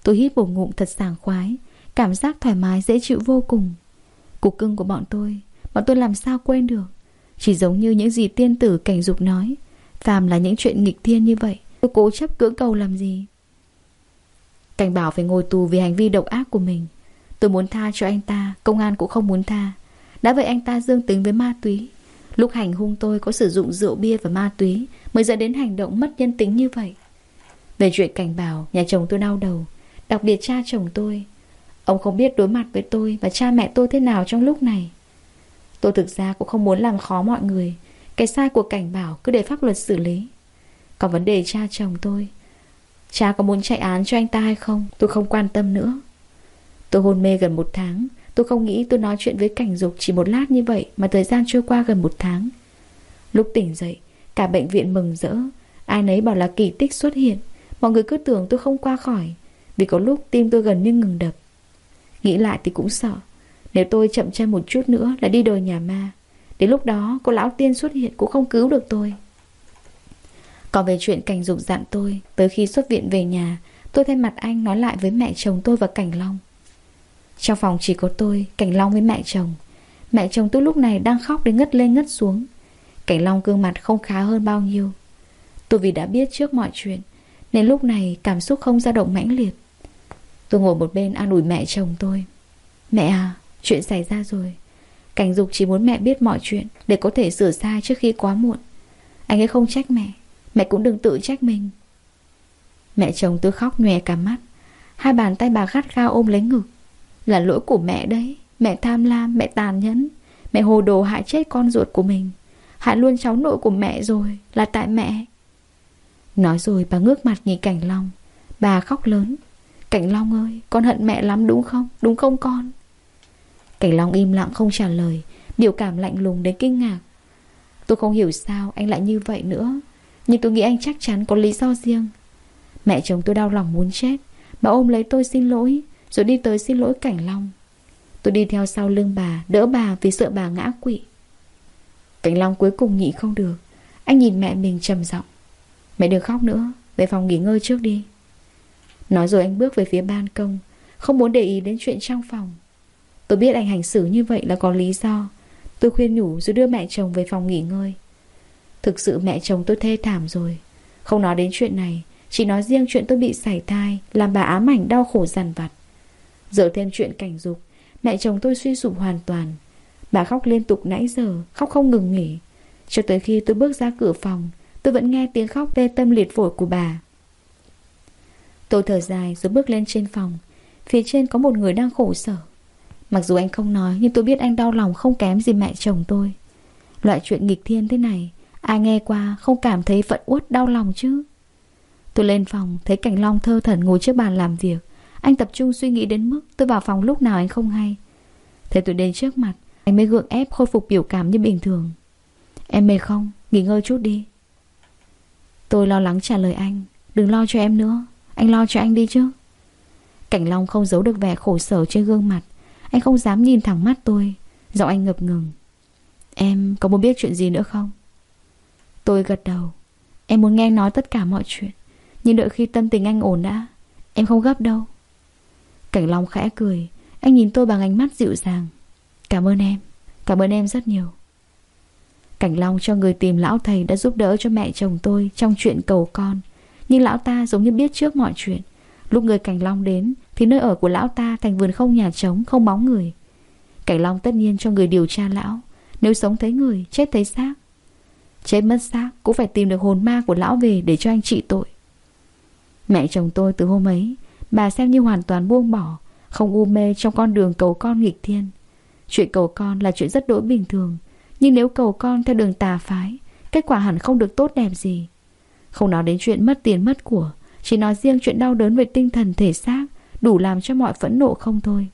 Tôi hít một ngụm thật sảng khoái, Cảm giác thoải mái dễ chịu vô cùng. Cục cưng của bọn tôi Bọn tôi làm sao quên được? Chỉ giống như những gì tiên tử cảnh dục nói, Phàm là những chuyện nghịch thiên như vậy, Tôi cố chấp cưỡng cầu làm gì? Cảnh bảo phải ngồi tù vì hành vi độc ác của mình. Tôi muốn tha cho anh ta, Công an cũng không muốn tha. Đã vậy anh ta dương tính với ma túy. Lúc hành hung tôi có sử dụng rượu bia và ma túy Mới dẫn đến hành động mất nhân tính như vậy. Về chuyện cảnh bảo Nhà chồng tôi đau đầu. Đặc biệt cha chồng tôi. Ông không biết đối mặt với tôi Và cha mẹ tôi thế nào trong lúc này. Tôi thực ra cũng không muốn làm khó mọi người. Cái sai của cảnh bảo cứ để pháp luật xử lý. Còn vấn đề cha chồng tôi. Cha có muốn chạy án cho anh ta hay không, Tôi không quan tâm nữa. Tôi hôn mê gần một tháng. Tôi không nghĩ tôi nói chuyện với cảnh dục chỉ một lát như vậy Mà thời gian trôi qua gần một tháng. Lúc tỉnh dậy, Cả bệnh viện mừng rỡ. Ai nấy bảo là kỳ tích xuất hiện. Mọi người cứ tưởng tôi không qua khỏi. Vì có lúc tim tôi gần như ngừng đập. Nghĩ lại thì cũng sợ. Nếu tôi chậm chân một chút nữa là đi đời nhà ma. Đến lúc đó, cô lão tiên xuất hiện Cũng không cứu được tôi. Còn về chuyện cảnh dục dặn tôi, Tới khi xuất viện về nhà, Tôi thay mặt anh nói lại với mẹ chồng tôi và Cảnh Long. Trong phòng chỉ có tôi, Cảnh Long với mẹ chồng. Mẹ chồng tôi lúc này đang khóc đến ngất lên ngất xuống. Cảnh Long gương mặt không khá hơn bao nhiêu. Tôi vì đã biết trước mọi chuyện, Nên lúc này cảm xúc không dao động mãnh liệt. Tôi ngồi một bên an ủi mẹ chồng tôi. Mẹ à Chuyện xảy ra rồi. Cảnh dục chỉ muốn mẹ biết mọi chuyện Để có thể sửa sai trước khi quá muộn. Anh ấy không trách mẹ Mẹ cũng đừng tự trách mình. Mẹ chồng tôi khóc nhòe cả mắt. Hai bàn tay bà gắt gao ôm lấy ngực. Là lỗi của mẹ đấy. Mẹ tham lam, mẹ tàn nhẫn. Mẹ hồ đồ hại chết con ruột của mình. Hại luôn cháu nội của mẹ rồi Là tại mẹ. Nói rồi bà ngước mặt nhìn Cảnh Long. Bà khóc lớn. Cảnh Long ơi con hận mẹ lắm đúng không? Đúng không con? Cảnh Long im lặng không trả lời Biểu cảm lạnh lùng đến kinh ngạc. Tôi không hiểu sao anh lại như vậy nữa Nhưng tôi nghĩ anh chắc chắn có lý do riêng. Mẹ chồng tôi đau lòng muốn chết Bà ôm lấy tôi xin lỗi. Rồi đi tới xin lỗi Cảnh Long. Tôi đi theo sau lưng bà, Đỡ bà vì sợ bà ngã quỵ. Cảnh Long cuối cùng nhịn không được. Anh nhìn mẹ mình trầm giọng. Mẹ đừng khóc nữa, Về phòng nghỉ ngơi trước đi. Nói rồi anh bước về phía ban công, Không muốn để ý đến chuyện trong phòng. Tôi biết anh hành xử như vậy là có lý do. Tôi khuyên nhủ rồi đưa mẹ chồng về phòng nghỉ ngơi. Thực sự mẹ chồng tôi thê thảm rồi. Không nói đến chuyện này, Chỉ nói riêng chuyện tôi bị sảy thai, Làm bà ám ảnh đau khổ dằn vặt. Giờ thêm chuyện cảnh dục. Mẹ chồng tôi suy sụp hoàn toàn. Bà khóc liên tục nãy giờ, Khóc không ngừng nghỉ. Cho tới khi tôi bước ra cửa phòng, Tôi vẫn nghe tiếng khóc tê tâm liệt phổi của bà. Tôi thở dài rồi bước lên trên phòng. Phía trên có một người đang khổ sở. Mặc dù anh không nói, Nhưng tôi biết anh đau lòng không kém gì mẹ chồng tôi. Loại chuyện nghịch thiên thế này, Ai nghe qua không cảm thấy phận uất đau lòng chứ? Tôi lên phòng, Thấy Cảnh Long thơ thẩn ngồi trước bàn làm việc. Anh tập trung suy nghĩ đến mức Tôi vào phòng lúc nào anh không hay. Thế tôi đến trước mặt, Anh mới gượng ép khôi phục biểu cảm như bình thường. Em mệt không? Nghỉ ngơi chút đi. Tôi lo lắng trả lời anh, Đừng lo cho em nữa, Anh lo cho anh đi chứ. Cảnh Long không giấu được vẻ khổ sở trên gương mặt. Anh không dám nhìn thẳng mắt tôi, Giọng anh ngập ngừng. Em có muốn biết chuyện gì nữa không? Tôi gật đầu. Em muốn nghe nói tất cả mọi chuyện, Nhưng đợi khi tâm tình anh ổn đã, Em không gấp đâu. Cảnh Long khẽ cười Anh nhìn tôi bằng ánh mắt dịu dàng Cảm ơn em Cảm ơn em rất nhiều Cảnh Long cho người tìm lão thầy đã giúp đỡ cho mẹ chồng tôi trong chuyện cầu con. Nhưng lão ta giống như biết trước mọi chuyện. Lúc người Cảnh Long đến thì nơi ở của lão ta thành vườn không nhà trống, không bóng người. Cảnh Long tất nhiên cho người điều tra lão. Nếu sống thấy người, chết thấy xác. Chết mất xác cũng phải tìm được hồn ma của lão về để cho anh trị tội. Mẹ chồng tôi từ hôm ấy, bà xem như hoàn toàn buông bỏ, không u mê trong con đường cầu con nghịch thiên. Chuyện cầu con là chuyện rất đỗi bình thường, nhưng nếu cầu con theo đường tà phái Kết quả hẳn không được tốt đẹp gì. Không nói đến chuyện mất tiền mất của Chỉ nói riêng chuyện đau đớn về tinh thần thể xác Đủ làm cho mọi phẫn nộ không thôi.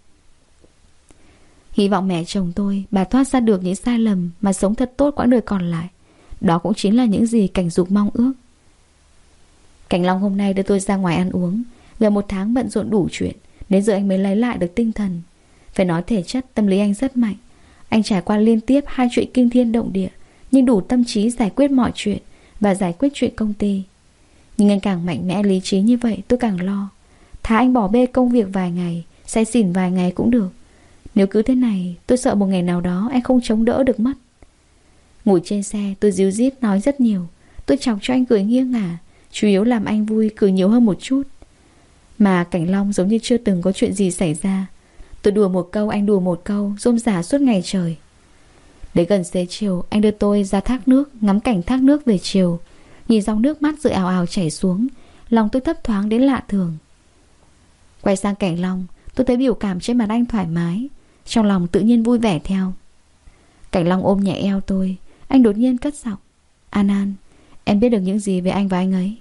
Hy vọng mẹ chồng tôi Bà thoát ra được những sai lầm Mà sống thật tốt quãng đời còn lại. Đó cũng chính là những gì Cảnh Dục mong ước. Cảnh Long hôm nay đưa tôi ra ngoài ăn uống. Gần một tháng bận rộn đủ chuyện, Đến giờ anh mới lấy lại được tinh thần. Phải nói thể chất, tâm lý anh rất mạnh. Anh trải qua liên tiếp hai chuyện kinh thiên động địa, Nhưng đủ tâm trí giải quyết mọi chuyện Và giải quyết chuyện công ty. Nhưng anh càng mạnh mẽ lý trí như vậy, tôi càng lo. Thà anh bỏ bê công việc vài ngày, Say xỉn vài ngày cũng được. Nếu cứ thế này, tôi sợ một ngày nào đó Anh không chống đỡ được mất. Ngồi trên xe, tôi díu dít nói rất nhiều. Tôi chọc cho anh cười nghiêng ngả, Chủ yếu làm anh vui, cười nhiều hơn một chút. Mà Cảnh Long giống như chưa từng có chuyện gì xảy ra. Tôi đùa một câu, anh đùa một câu, Rôm rả suốt ngày trời. Đến gần xế chiều, Anh đưa tôi ra thác nước, Ngắm cảnh thác nước về chiều. Nhìn dòng nước mắt rơi ảo ảo chảy xuống, Lòng tôi thấp thoáng đến lạ thường. Quay sang Cảnh Long, Tôi thấy biểu cảm trên mặt anh thoải mái, Trong lòng tự nhiên vui vẻ theo. Cảnh Long ôm nhẹ eo tôi, Anh đột nhiên cất giọng, An An, Em biết được những gì về anh và anh ấy.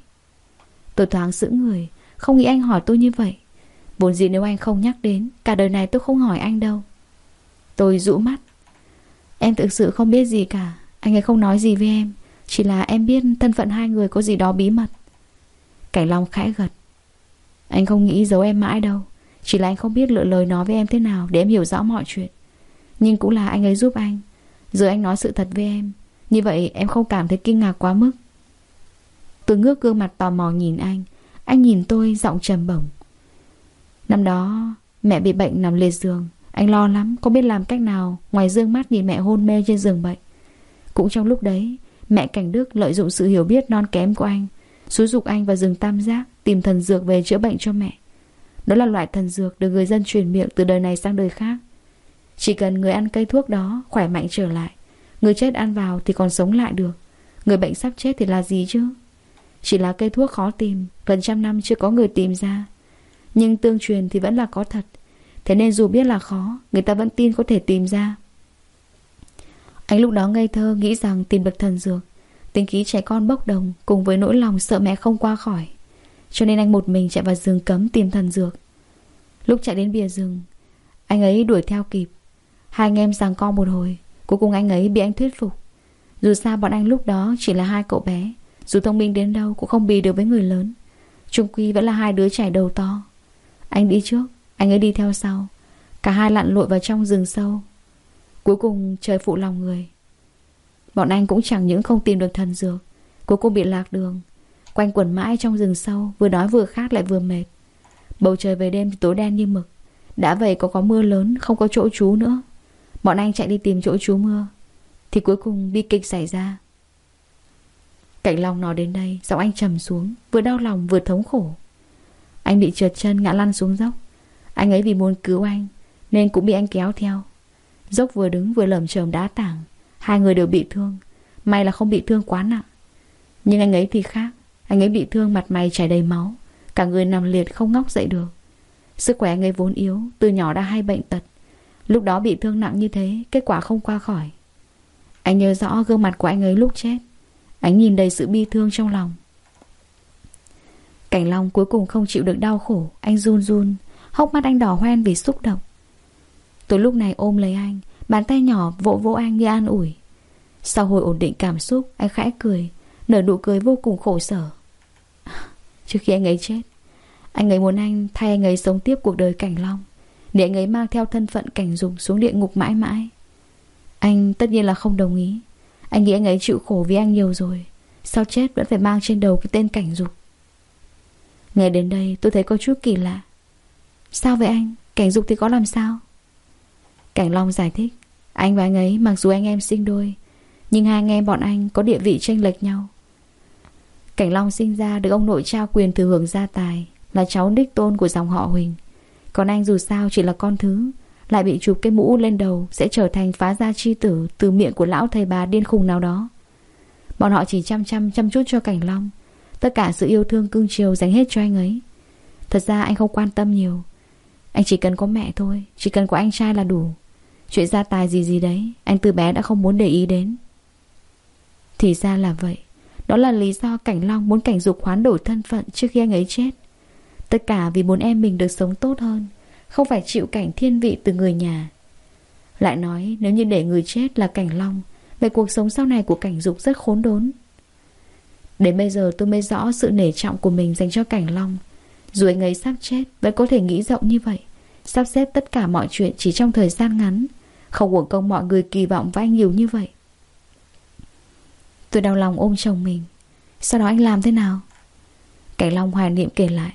Tôi thoáng giữ người không nghĩ anh hỏi tôi như vậy. Vốn gì nếu anh không nhắc đến, Cả đời này tôi không hỏi anh đâu. Tôi rũ mắt. Em thực sự không biết gì cả. Anh ấy không nói gì với em. Chỉ là em biết thân phận hai người có gì đó bí mật. Cảnh Long khẽ gật. Anh không nghĩ giấu em mãi đâu. Chỉ là anh không biết lựa lời nói với em thế nào Để em hiểu rõ mọi chuyện. Nhưng cũng là anh ấy giúp anh. Giờ anh nói sự thật với em. Như vậy em không cảm thấy kinh ngạc quá mức. Tôi ngước gương mặt tò mò nhìn anh. Anh nhìn tôi giọng trầm bổng. Năm đó, Mẹ bị bệnh nằm liệt giường. Anh lo lắm Không biết làm cách nào Ngoài dương mắt nhìn mẹ hôn mê trên giường bệnh. Cũng trong lúc đấy, Mẹ Cảnh Đức lợi dụng sự hiểu biết non kém của anh, Xúi dục anh vào rừng tam giác, Tìm thần dược về chữa bệnh cho mẹ. Đó là loại thần dược được người dân truyền miệng Từ đời này sang đời khác. Chỉ cần người ăn cây thuốc đó khỏe mạnh trở lại, Người chết ăn vào thì còn sống lại được. Người bệnh sắp chết thì là gì chứ? Chỉ là cây thuốc khó tìm, Gần trăm năm chưa có người tìm ra. Nhưng tương truyền thì vẫn là có thật. Thế nên dù biết là khó, Người ta vẫn tin có thể tìm ra. Anh lúc đó ngây thơ, nghĩ rằng tìm được thần dược, Tính khí trẻ con bốc đồng Cùng với nỗi lòng sợ mẹ không qua khỏi. Cho nên anh một mình chạy vào rừng cấm tìm thần dược. Lúc chạy đến bìa rừng Anh ấy đuổi theo kịp. Hai anh em giằng co một hồi, Cuối cùng anh ấy bị anh thuyết phục. Dù sao bọn anh lúc đó chỉ là hai cậu bé dù thông minh đến đâu cũng không bì được với người lớn. Trung Quy vẫn là hai đứa trẻ đầu to. Anh đi trước, Anh ấy đi theo sau. Cả hai lặn lội vào trong rừng sâu. Cuối cùng trời phụ lòng người. Bọn anh cũng chẳng những không tìm được thần dược, Cuối cùng bị lạc đường. Quanh quẩn mãi trong rừng sâu, Vừa đói vừa khát lại vừa mệt. Bầu trời về đêm thì tối đen như mực. Đã vậy có có mưa lớn, không có chỗ trú nữa. Bọn anh chạy đi tìm chỗ trú mưa. Thì cuối cùng bi kịch xảy ra. Cảnh Long nói đến đây, Giọng anh trầm xuống, Vừa đau lòng vừa thống khổ. Anh bị trượt chân ngã lăn xuống dốc. Anh ấy vì muốn cứu anh, Nên cũng bị anh kéo theo. Dốc vừa đứng vừa lầm chởm đá tảng, Hai người đều bị thương. May là không bị thương quá nặng. Nhưng anh ấy thì khác, Anh ấy bị thương mặt mày chảy đầy máu, Cả người nằm liệt không ngóc dậy được. Sức khỏe anh ấy vốn yếu, Từ nhỏ đã hay bệnh tật. Lúc đó bị thương nặng như thế, Kết quả không qua khỏi. Anh nhớ rõ gương mặt của anh ấy lúc chết. Ánh nhìn đầy sự bi thương trong lòng. Cảnh Long cuối cùng không chịu được đau khổ, Anh run run, Hốc mắt anh đỏ hoen vì xúc động. Tôi lúc này ôm lấy anh, Bàn tay nhỏ vỗ vỗ anh như an ủi. Sau hồi ổn định cảm xúc, Anh khẽ cười, Nở nụ cười vô cùng khổ sở. Trước khi anh ấy chết, Anh ấy muốn anh thay anh ấy sống tiếp cuộc đời Cảnh Long, Để anh ấy mang theo thân phận cảnh dùng xuống địa ngục mãi mãi. Anh tất nhiên là không đồng ý anh nghĩ anh ấy chịu khổ vì anh nhiều rồi. Sao chết vẫn phải mang trên đầu cái tên cảnh dục? Nghe đến đây, tôi thấy có chút kỳ lạ. Sao vậy anh? Cảnh dục thì có làm sao? Cảnh Long giải thích, Anh và anh ấy mặc dù anh em sinh đôi, Nhưng hai anh em bọn anh có địa vị tranh lệch nhau. Cảnh Long sinh ra được ông nội trao quyền thừa hưởng gia tài Là cháu đích tôn của dòng họ Huỳnh. Còn anh dù sao chỉ là con thứ lại bị chụp cái mũ lên đầu, Sẽ trở thành phá gia chi tử Từ miệng của lão thầy bà điên khùng nào đó. Bọn họ chỉ chăm chăm chăm chút cho Cảnh Long. Tất cả sự yêu thương cưng chiều dành hết cho anh ấy. Thật ra anh không quan tâm nhiều. Anh chỉ cần có mẹ thôi, Chỉ cần có anh trai là đủ. Chuyện gia tài gì gì đấy, Anh từ bé đã không muốn để ý đến. Thì ra là vậy. Đó là lý do Cảnh Long muốn Cảnh Dục hoán đổi thân phận trước khi anh ấy chết. Tất cả vì muốn em mình được sống tốt hơn không phải chịu cảnh thiên vị từ người nhà. Lại nói, nếu như để người chết là Cảnh Long, Vậy cuộc sống sau này của Cảnh Dục rất khốn đốn. Đến bây giờ tôi mới rõ sự nể trọng của mình dành cho Cảnh Long. Dù anh ấy sắp chết, Vẫn có thể nghĩ rộng như vậy, Sắp xếp tất cả mọi chuyện chỉ trong thời gian ngắn, Không uổng công mọi người kỳ vọng với anh nhiều như vậy. Tôi đau lòng ôm chồng mình. Sau đó anh làm thế nào? Cảnh Long hoài niệm kể lại.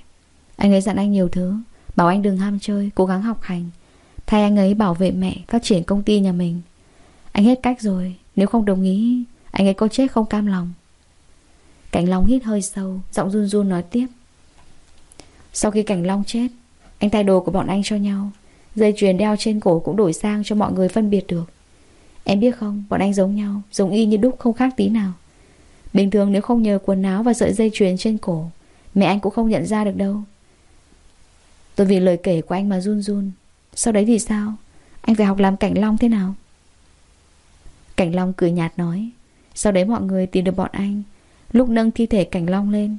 Anh ấy dặn anh nhiều thứ. Bảo anh đừng ham chơi, cố gắng học hành. Thay anh ấy bảo vệ mẹ, phát triển công ty nhà mình. Anh hết cách rồi Nếu không đồng ý Anh ấy có chết không cam lòng. Cảnh Long hít hơi sâu Giọng run run nói tiếp. Sau khi Cảnh Long chết Anh thay đồ của bọn anh cho nhau. Dây chuyền đeo trên cổ cũng đổi sang cho mọi người phân biệt được. Em biết không Bọn anh giống nhau Giống y như đúc không khác tí nào. Bình thường nếu không nhờ quần áo và sợi dây chuyền trên cổ Mẹ anh cũng không nhận ra được đâu. Tôi vì lời kể của anh mà run run. Sau đấy thì sao? Anh phải học làm Cảnh Long thế nào? Cảnh Long cười nhạt nói. Sau đấy mọi người tìm được bọn anh. Lúc nâng thi thể Cảnh Long lên,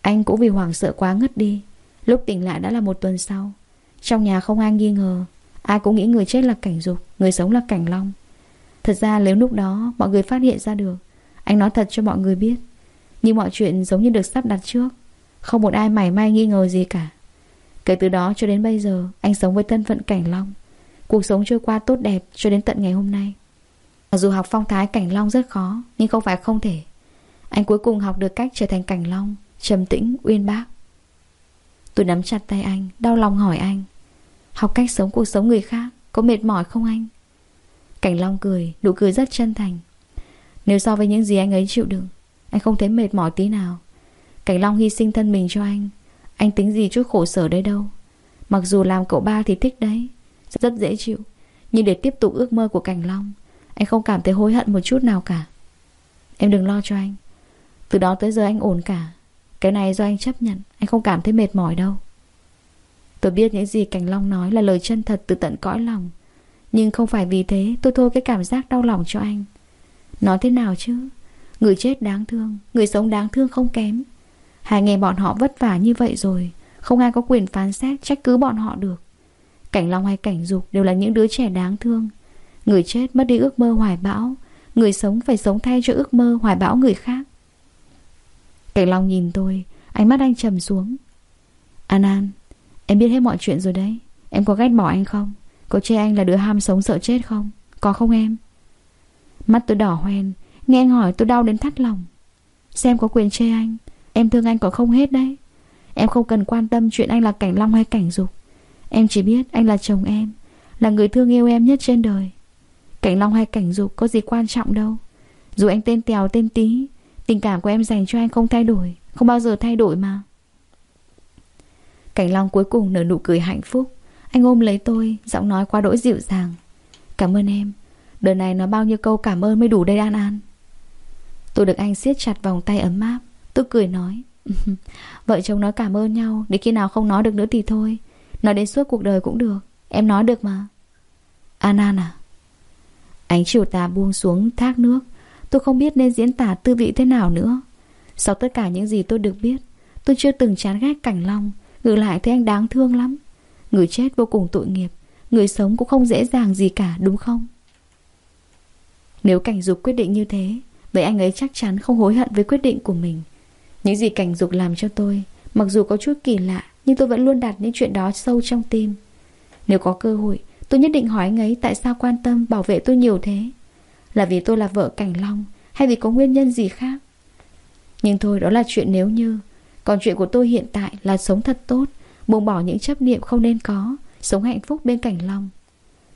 Anh cũng vì hoảng sợ quá ngất đi. Lúc tỉnh lại đã là một tuần sau. Trong nhà không ai nghi ngờ. Ai cũng nghĩ người chết là Cảnh Dục, Người sống là Cảnh Long. Thật ra nếu lúc đó mọi người phát hiện ra được, Anh nói thật cho mọi người biết. Nhưng mọi chuyện giống như được sắp đặt trước. Không một ai mảy may nghi ngờ gì cả. Kể từ đó cho đến bây giờ Anh sống với thân phận Cảnh Long. Cuộc sống trôi qua tốt đẹp cho đến tận ngày hôm nay. Mặc dù học phong thái Cảnh Long rất khó Nhưng không phải không thể. Anh cuối cùng học được cách trở thành Cảnh Long trầm tĩnh, uyên bác. Tôi nắm chặt tay anh Đau lòng hỏi anh Học cách sống cuộc sống người khác Có mệt mỏi không anh? Cảnh Long cười, nụ cười rất chân thành. Nếu so với những gì anh ấy chịu đựng Anh không thấy mệt mỏi tí nào. Cảnh Long hy sinh thân mình cho anh anh tính gì chút khổ sở đây đâu. Mặc dù làm cậu ba thì thích đấy, Rất dễ chịu. Nhưng để tiếp tục ước mơ của Cảnh Long, Anh không cảm thấy hối hận một chút nào cả. Em đừng lo cho anh. Từ đó tới giờ anh ổn cả. Cái này do anh chấp nhận, Anh không cảm thấy mệt mỏi đâu. Tôi biết những gì Cảnh Long nói là lời chân thật từ tận cõi lòng. Nhưng không phải vì thế tôi thôi cái cảm giác đau lòng cho anh. Nói thế nào chứ? Người chết đáng thương, Người sống đáng thương không kém. Hai ngày bọn họ vất vả như vậy rồi, Không ai có quyền phán xét trách cứ bọn họ được. Cảnh Long hay Cảnh Dục đều là những đứa trẻ đáng thương. Người chết mất đi ước mơ hoài bão, Người sống phải sống thay cho ước mơ hoài bão người khác. Cảnh Long nhìn tôi, Ánh mắt anh trầm xuống. An An, Em biết hết mọi chuyện rồi đấy. Em có ghét bỏ anh không? Có chê anh là đứa ham sống sợ chết không? Có không em? Mắt tôi đỏ hoen, Nghe anh hỏi tôi đau đến thắt lòng. Xem có quyền chê anh Em thương anh còn không hết đấy. Em không cần quan tâm chuyện anh là Cảnh Long hay Cảnh Dục. Em chỉ biết anh là chồng em, Là người thương yêu em nhất trên đời. Cảnh Long hay Cảnh Dục có gì quan trọng đâu. Dù anh tên Tèo, tên Tí, Tình cảm của em dành cho anh không thay đổi, Không bao giờ thay đổi mà. Cảnh Long cuối cùng nở nụ cười hạnh phúc. Anh ôm lấy tôi, Giọng nói quá đỗi dịu dàng. Cảm ơn em. Đời này nó bao nhiêu câu cảm ơn mới đủ đây An An. Tôi được anh siết chặt vòng tay ấm áp. Tôi cười nói, Vợ chồng nói cảm ơn nhau, Để khi nào không nói được nữa thì thôi. Nói đến suốt cuộc đời cũng được, Em nói được mà. Anan à Ánh chiều tà buông xuống thác nước. Tôi không biết nên diễn tả tư vị thế nào nữa. Sau tất cả những gì tôi được biết, Tôi chưa từng chán ghét Cảnh Long, Ngược lại thấy anh đáng thương lắm. Người chết vô cùng tội nghiệp, Người sống cũng không dễ dàng gì cả, đúng không? Nếu Cảnh Dục quyết định như thế, Vậy anh ấy chắc chắn không hối hận với quyết định của mình những gì cảnh dục làm cho tôi, Mặc dù có chút kỳ lạ, Nhưng tôi vẫn luôn đặt những chuyện đó sâu trong tim. Nếu có cơ hội, Tôi nhất định hỏi anh ấy tại sao quan tâm bảo vệ tôi nhiều thế. Là vì tôi là vợ Cảnh Long, Hay vì có nguyên nhân gì khác? Nhưng thôi, đó là chuyện nếu như. Còn chuyện của tôi hiện tại là sống thật tốt, Buông bỏ những chấp niệm không nên có, Sống hạnh phúc bên Cảnh Long.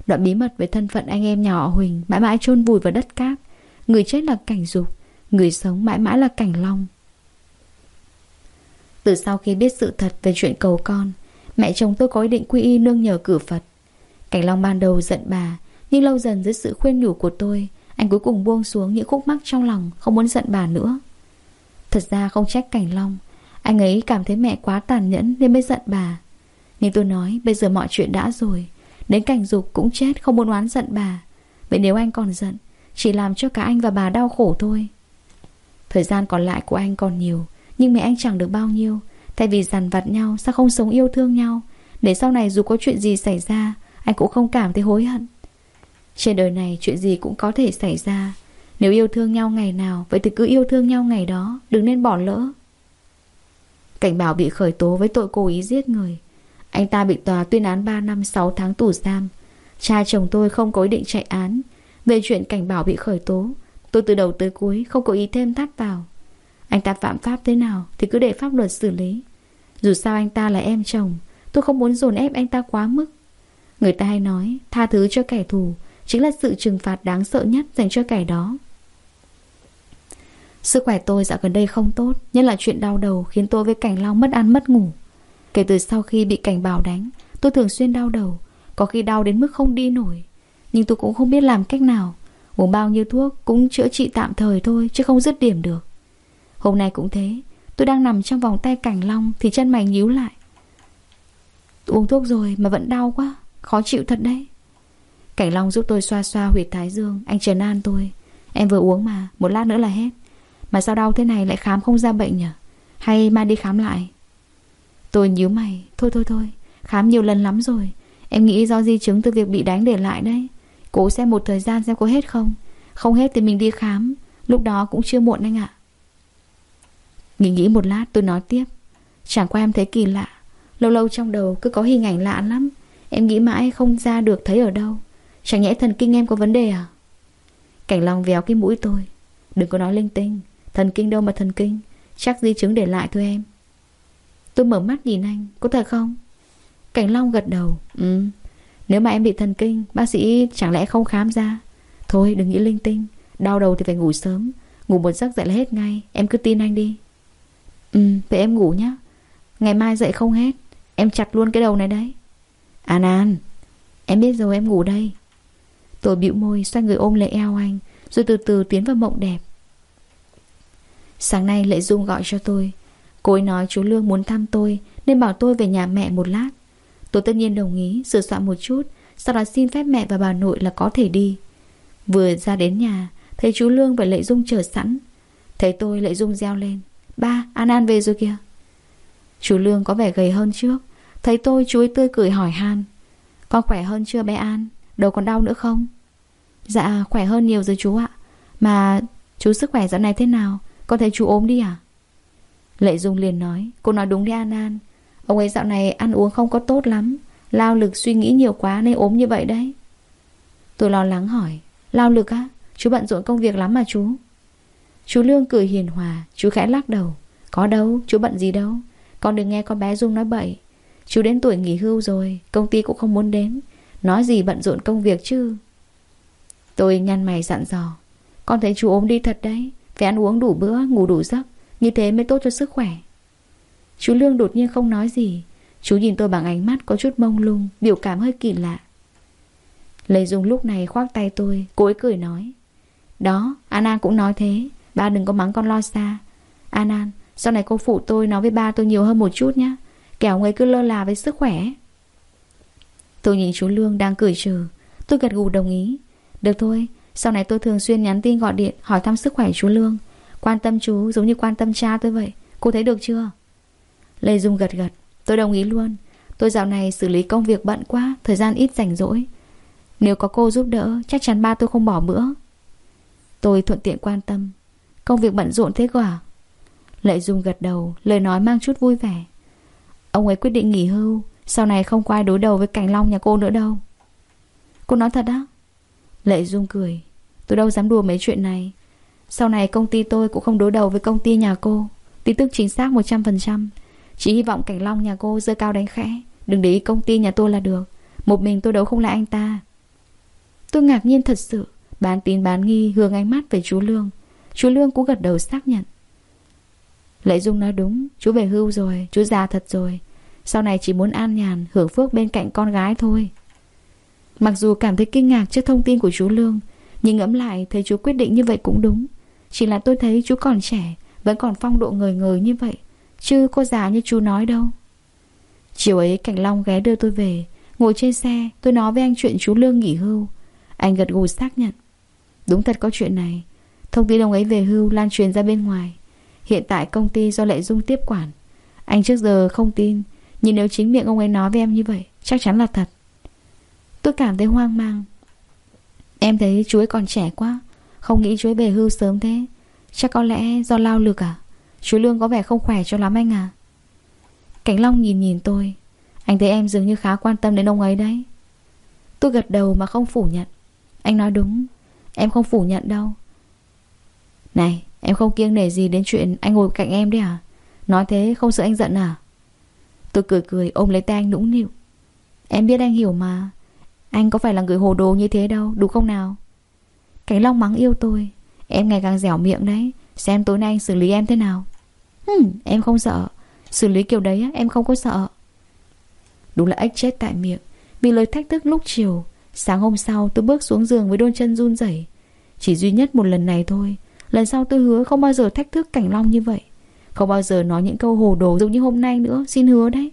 Đoạn bí mật về thân phận anh em nhà họ Huỳnh Mãi mãi chôn vùi vào đất cát. Người chết là Cảnh Dục, Người sống mãi mãi là Cảnh Long từ sau khi biết sự thật về chuyện cầu con, Mẹ chồng tôi có ý định quy y nương nhờ cử Phật. Cảnh Long ban đầu giận bà, Nhưng lâu dần dưới sự khuyên nhủ của tôi, Anh cuối cùng buông xuống những khúc mắc trong lòng, Không muốn giận bà nữa. Thật ra không trách Cảnh Long, Anh ấy cảm thấy mẹ quá tàn nhẫn nên mới giận bà. Nhưng tôi nói, bây giờ mọi chuyện đã rồi, Đến cảnh dục cũng chết, không muốn oán giận bà. Vậy nếu anh còn giận, Chỉ làm cho cả anh và bà đau khổ thôi. Thời gian còn lại của anh còn nhiều nhưng mẹ anh chẳng được bao nhiêu. Thay vì dằn vặt nhau, Sao không sống yêu thương nhau? Để sau này dù có chuyện gì xảy ra, Anh cũng không cảm thấy hối hận. Trên đời này chuyện gì cũng có thể xảy ra. Nếu yêu thương nhau ngày nào, Vậy thì cứ yêu thương nhau ngày đó, Đừng nên bỏ lỡ. Cảnh bảo bị khởi tố với tội cố ý giết người. Anh ta bị tòa tuyên án 3 năm 6 tháng tù giam. Cha chồng tôi không có ý định chạy án. Về chuyện cảnh bảo bị khởi tố, Tôi từ đầu tới cuối không có ý thêm thắt vào. Anh ta phạm pháp thế nào Thì cứ để pháp luật xử lý. Dù sao anh ta là em chồng, Tôi không muốn dồn ép anh ta quá mức. Người ta hay nói, Tha thứ cho kẻ thù Chính là sự trừng phạt đáng sợ nhất dành cho kẻ đó. Sức khỏe tôi dạo gần đây không tốt, Nhất là chuyện đau đầu khiến tôi với Cảnh Long mất ăn mất ngủ. Kể từ sau khi bị Cảnh Bảo đánh, Tôi thường xuyên đau đầu, Có khi đau đến mức không đi nổi. Nhưng tôi cũng không biết làm cách nào, Uống bao nhiêu thuốc cũng chữa trị tạm thời thôi, Chứ không dứt điểm được. Hôm nay cũng thế. Tôi đang nằm trong vòng tay Cảnh Long Thì chân mày nhíu lại. Uống thuốc rồi mà vẫn đau quá. Khó chịu thật đấy. Cảnh Long giúp tôi xoa xoa huyệt thái dương. Anh trấn an tôi. Em vừa uống mà, Một lát nữa là hết. Mà sao đau thế này lại khám không ra bệnh nhỉ? Hay mai đi khám lại? Tôi nhíu mày. Thôi thôi thôi. Khám nhiều lần lắm rồi. Em nghĩ do di chứng từ việc bị đánh để lại đấy. Cố xem một thời gian xem có hết không. Không hết thì mình đi khám. Lúc đó cũng chưa muộn anh ạ. Nghĩ nghĩ một lát, tôi nói tiếp. Chẳng qua em thấy kỳ lạ. Lâu lâu trong đầu cứ có hình ảnh lạ lắm. Em nghĩ mãi không ra được thấy ở đâu. Chẳng nhẽ thần kinh em có vấn đề à? Cảnh Long véo cái mũi tôi. Đừng có nói linh tinh. Thần kinh đâu mà thần kinh. Chắc di chứng để lại thôi em. Tôi mở mắt nhìn anh. Có thật không? Cảnh Long gật đầu. Ừ. Nếu mà em bị thần kinh, Bác sĩ chẳng lẽ không khám ra? Thôi, đừng nghĩ linh tinh. Đau đầu thì phải ngủ sớm. Ngủ một giấc dậy là hết ngay. Em cứ tin anh đi. Ừ vậy em ngủ nhá. Ngày mai dậy không hết, Em chặt luôn cái đầu này đấy. An An, Em biết rồi, em ngủ đây. Tôi bĩu môi, xoay người ôm lấy eo anh, Rồi từ từ tiến vào mộng đẹp. Sáng nay Lệ Dung gọi cho tôi. Cô ấy nói chú Lương muốn thăm tôi, Nên bảo tôi về nhà mẹ một lát. Tôi tất nhiên đồng ý, sửa soạn một chút, Sau đó xin phép mẹ và bà nội là có thể đi. Vừa ra đến nhà, Thấy chú Lương và Lệ Dung chờ sẵn. Thấy tôi, Lệ Dung reo lên. Ba, An An về rồi kìa. Chú Lương có vẻ gầy hơn trước. Thấy tôi chú ấy tươi cười hỏi han. Con khỏe hơn chưa bé An? Đầu còn đau nữa không? Dạ khỏe hơn nhiều rồi chú ạ. Mà chú sức khỏe dạo này thế nào? Con thấy chú ốm đi à? Lệ Dung liền nói. Cô nói đúng đi An An. Ông ấy dạo này ăn uống không có tốt lắm. Lao lực suy nghĩ nhiều quá nên ốm như vậy đấy. Tôi lo lắng hỏi. Lao lực á? Chú bận rộn công việc lắm mà chú. Chú Lương cười hiền hòa Chú khẽ lắc đầu. Có đâu chú bận gì đâu. Con đừng nghe con bé Dung nói bậy. Chú đến tuổi nghỉ hưu rồi Công ty cũng không muốn đến. Nói gì bận rộn công việc chứ? Tôi nhăn mày dặn dò. Con thấy chú ốm đi thật đấy. Phải ăn uống đủ bữa, ngủ đủ giấc. Như thế mới tốt cho sức khỏe. Chú Lương đột nhiên không nói gì. Chú nhìn tôi bằng ánh mắt có chút mông lung Biểu cảm hơi kỳ lạ. Lê Dung lúc này khoác tay tôi Cô ấy cười nói. Đó, anna cũng nói thế. Ba đừng có mắng con lo xa. An An, sau này cô phụ tôi nói với ba tôi nhiều hơn một chút nhé Kẻo ông ấy cứ lơ là với sức khỏe. Tôi nhìn chú Lương đang cười trừ. Tôi gật gù đồng ý. Được thôi, sau này tôi thường xuyên nhắn tin gọi điện Hỏi thăm sức khỏe chú Lương. Quan tâm chú giống như quan tâm cha tôi vậy. Cô thấy được chưa? Lê Dung gật gật. Tôi đồng ý luôn. Tôi dạo này xử lý công việc bận quá Thời gian ít rảnh rỗi. Nếu có cô giúp đỡ Chắc chắn ba tôi không bỏ bữa. Tôi thuận tiện quan tâm. Công việc bận rộn thế cơ à? Lệ Dung gật đầu, Lời nói mang chút vui vẻ. Ông ấy quyết định nghỉ hưu, Sau này không có ai đối đầu với Cảnh Long nhà cô nữa đâu. Cô nói thật á? Lệ Dung cười. Tôi đâu dám đùa mấy chuyện này. Sau này công ty tôi cũng không đối đầu với công ty nhà cô. Tin tức chính xác 100% Chỉ hy vọng Cảnh Long nhà cô dơ cao đánh khẽ. Đừng để ý công ty nhà tôi là được. Một mình tôi đấu không lại anh ta. Tôi ngạc nhiên thật sự. Bán tín bán nghi hướng ánh mắt về chú Lương. Chú Lương cũng gật đầu xác nhận. Lệ Dung nói đúng, Chú về hưu rồi, Chú già thật rồi. Sau này chỉ muốn an nhàn, Hưởng phước bên cạnh con gái thôi. Mặc dù cảm thấy kinh ngạc trước thông tin của chú Lương, Nhưng ngẫm lại thấy chú quyết định như vậy cũng đúng. Chỉ là tôi thấy chú còn trẻ, Vẫn còn phong độ người người như vậy, Chứ cô già như chú nói đâu. Chiều ấy Cảnh Long ghé đưa tôi về. Ngồi trên xe, tôi nói với anh chuyện chú Lương nghỉ hưu. Anh gật gù xác nhận. Đúng thật có chuyện này Thông tin ông ấy về hưu lan truyền ra bên ngoài. Hiện tại công ty do Lệ Dung tiếp quản. Anh trước giờ không tin. Nhưng nếu chính miệng ông ấy nói với em như vậy, Chắc chắn là thật. Tôi cảm thấy hoang mang. Em thấy chú ấy còn trẻ quá. Không nghĩ chú ấy về hưu sớm thế. Chắc có lẽ do lao lực à? Chú Lương có vẻ không khỏe cho lắm anh à? Cảnh Long nhìn nhìn tôi. Anh thấy em dường như khá quan tâm đến ông ấy đấy. Tôi gật đầu mà không phủ nhận. Anh nói đúng. Em không phủ nhận đâu. Này em không kiêng nể gì đến chuyện Anh ngồi cạnh em đấy à Nói thế không sợ anh giận à Tôi cười cười ôm lấy tay anh nũng nịu. Em biết anh hiểu mà. Anh có phải là người hồ đồ như thế đâu Đúng không nào? Cảnh Long mắng yêu tôi. Em ngày càng dẻo miệng đấy. Xem tối nay anh xử lý em thế nào. Hừm, em không sợ. Xử lý kiểu đấy em không có sợ. Đúng là ếch chết tại miệng. Vì lời thách thức lúc chiều Sáng hôm sau tôi bước xuống giường với đôi chân run rẩy. Chỉ duy nhất một lần này thôi Lần sau tôi hứa không bao giờ thách thức Cảnh Long như vậy. Không bao giờ nói những câu hồ đồ giống như hôm nay nữa. Xin hứa đấy.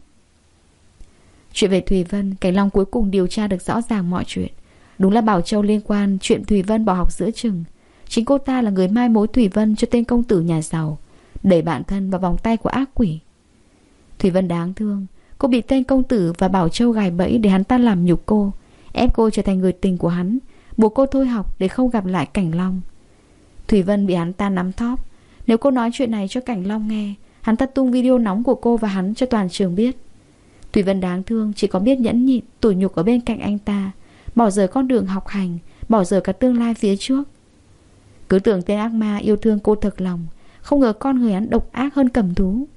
Chuyện về Thùy Vân, Cảnh Long cuối cùng điều tra được rõ ràng mọi chuyện. Đúng là Bảo Châu liên quan Chuyện Thùy Vân bỏ học giữa chừng. Chính cô ta là người mai mối Thủy Vân cho tên công tử nhà giàu Đẩy bản thân vào vòng tay của ác quỷ. Thủy Vân đáng thương. Cô bị tên công tử và Bảo Châu gài bẫy Để hắn ta làm nhục cô, Ép cô trở thành người tình của hắn. Buộc cô thôi học để không gặp lại Cảnh Long. Thủy Vân bị hắn ta nắm thóp. Nếu cô nói chuyện này cho Cảnh Long nghe, Hắn ta tung video nóng của cô và hắn cho toàn trường biết. Thủy Vân đáng thương, Chỉ có biết nhẫn nhịn, tủi nhục ở bên cạnh anh ta. Bỏ rời con đường học hành, Bỏ rời cả tương lai phía trước. Cứ tưởng tên ác ma yêu thương cô thật lòng, Không ngờ con người hắn độc ác hơn cầm thú.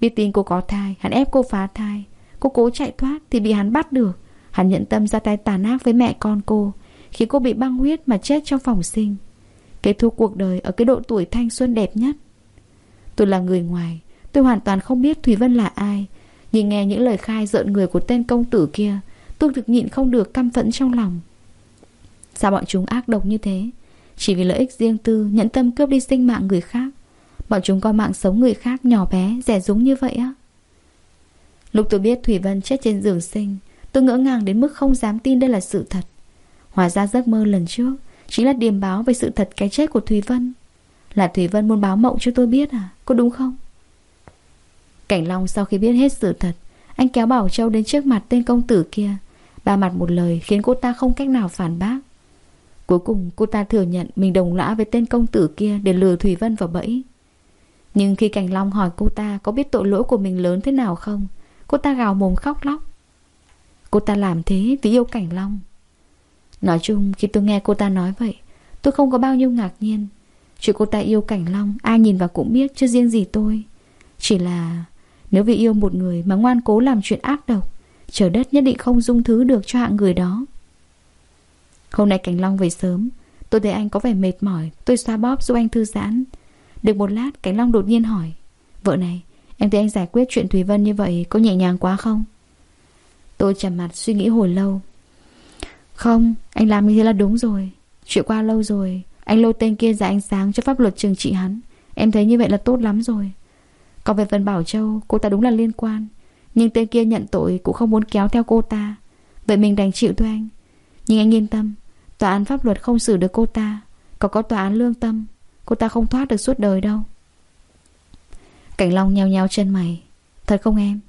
Biết tin cô có thai, Hắn ép cô phá thai. Cô cố chạy thoát thì bị hắn bắt được. Hắn nhận tâm ra tay tàn ác với mẹ con cô. Khiến cô bị băng huyết mà chết trong phòng sinh Kết thúc cuộc đời ở cái độ tuổi thanh xuân đẹp nhất. Tôi là người ngoài, Tôi hoàn toàn không biết Thùy Vân là ai. Nhưng nghe những lời khai giận người của tên công tử kia, Tôi thực nhịn không được căm phẫn trong lòng. Sao bọn chúng ác độc như thế? Chỉ vì lợi ích riêng tư, Nhẫn tâm cướp đi sinh mạng người khác. Bọn chúng coi mạng sống người khác nhỏ bé, Rẻ rúng như vậy á? Lúc tôi biết Thủy Vân chết trên giường sinh, Tôi ngỡ ngàng đến mức không dám tin đây là sự thật. Hóa ra giấc mơ lần trước Chính là điềm báo về sự thật cái chết của Thùy Vân Là Thùy Vân muốn báo mộng cho tôi biết à Có đúng không Cảnh Long sau khi biết hết sự thật Anh kéo Bảo Châu đến trước mặt tên công tử kia Ba mặt một lời khiến cô ta không cách nào phản bác Cuối cùng cô ta thừa nhận mình đồng lõa với tên công tử kia để lừa Thủy Vân vào bẫy. Nhưng khi Cảnh Long hỏi cô ta có biết tội lỗi của mình lớn thế nào không, cô ta gào mồm khóc lóc. Cô ta làm thế vì yêu Cảnh Long. Nói chung khi tôi nghe cô ta nói vậy, tôi không có bao nhiêu ngạc nhiên. Chuyện cô ta yêu Cảnh Long, ai nhìn vào cũng biết chứ riêng gì tôi. Chỉ là nếu vì yêu một người mà ngoan cố làm chuyện ác độc, trời đất nhất định không dung thứ được cho hạng người đó. Hôm nay Cảnh Long về sớm Tôi thấy anh có vẻ mệt mỏi Tôi xoa bóp giúp anh thư giãn Được một lát Cảnh Long đột nhiên hỏi Vợ này em thấy anh giải quyết chuyện Thùy Vân như vậy Có nhẹ nhàng quá không Tôi chầm mặt suy nghĩ hồi lâu không, anh làm như thế là đúng rồi. Chuyện qua lâu rồi. Anh lôi tên kia ra ánh sáng cho pháp luật trừng trị hắn. Em thấy như vậy là tốt lắm rồi. Còn về phần Bảo Châu, Cô ta đúng là liên quan. Nhưng tên kia nhận tội cũng không muốn kéo theo cô ta. Vậy mình đành chịu thôi anh. Nhưng anh yên tâm, Tòa án pháp luật không xử được cô ta. Còn có tòa án lương tâm, Cô ta không thoát được suốt đời đâu. Cảnh Long nheo nheo chân mày. Thật không em?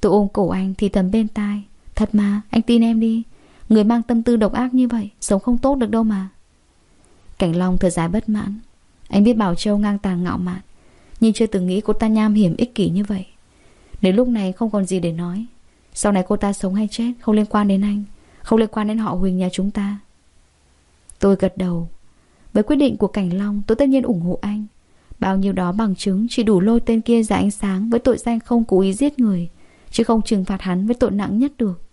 Tôi ôm cổ anh thì thầm bên tai. Thật mà, anh tin em đi. Người mang tâm tư độc ác như vậy, Sống không tốt được đâu mà. Cảnh Long thở dài bất mãn. Anh biết Bảo Châu ngang tàng ngạo mạn, Nhưng chưa từng nghĩ cô ta nham hiểm ích kỷ như vậy. Đến lúc này không còn gì để nói. Sau này cô ta sống hay chết, Không liên quan đến anh, Không liên quan đến họ Huỳnh nhà chúng ta. Tôi gật đầu. Với quyết định của Cảnh Long, tôi tất nhiên ủng hộ anh. Bao nhiêu đó bằng chứng chỉ đủ lôi tên kia ra ánh sáng với tội danh không cố ý giết người, Chứ không trừng phạt hắn với tội nặng nhất được.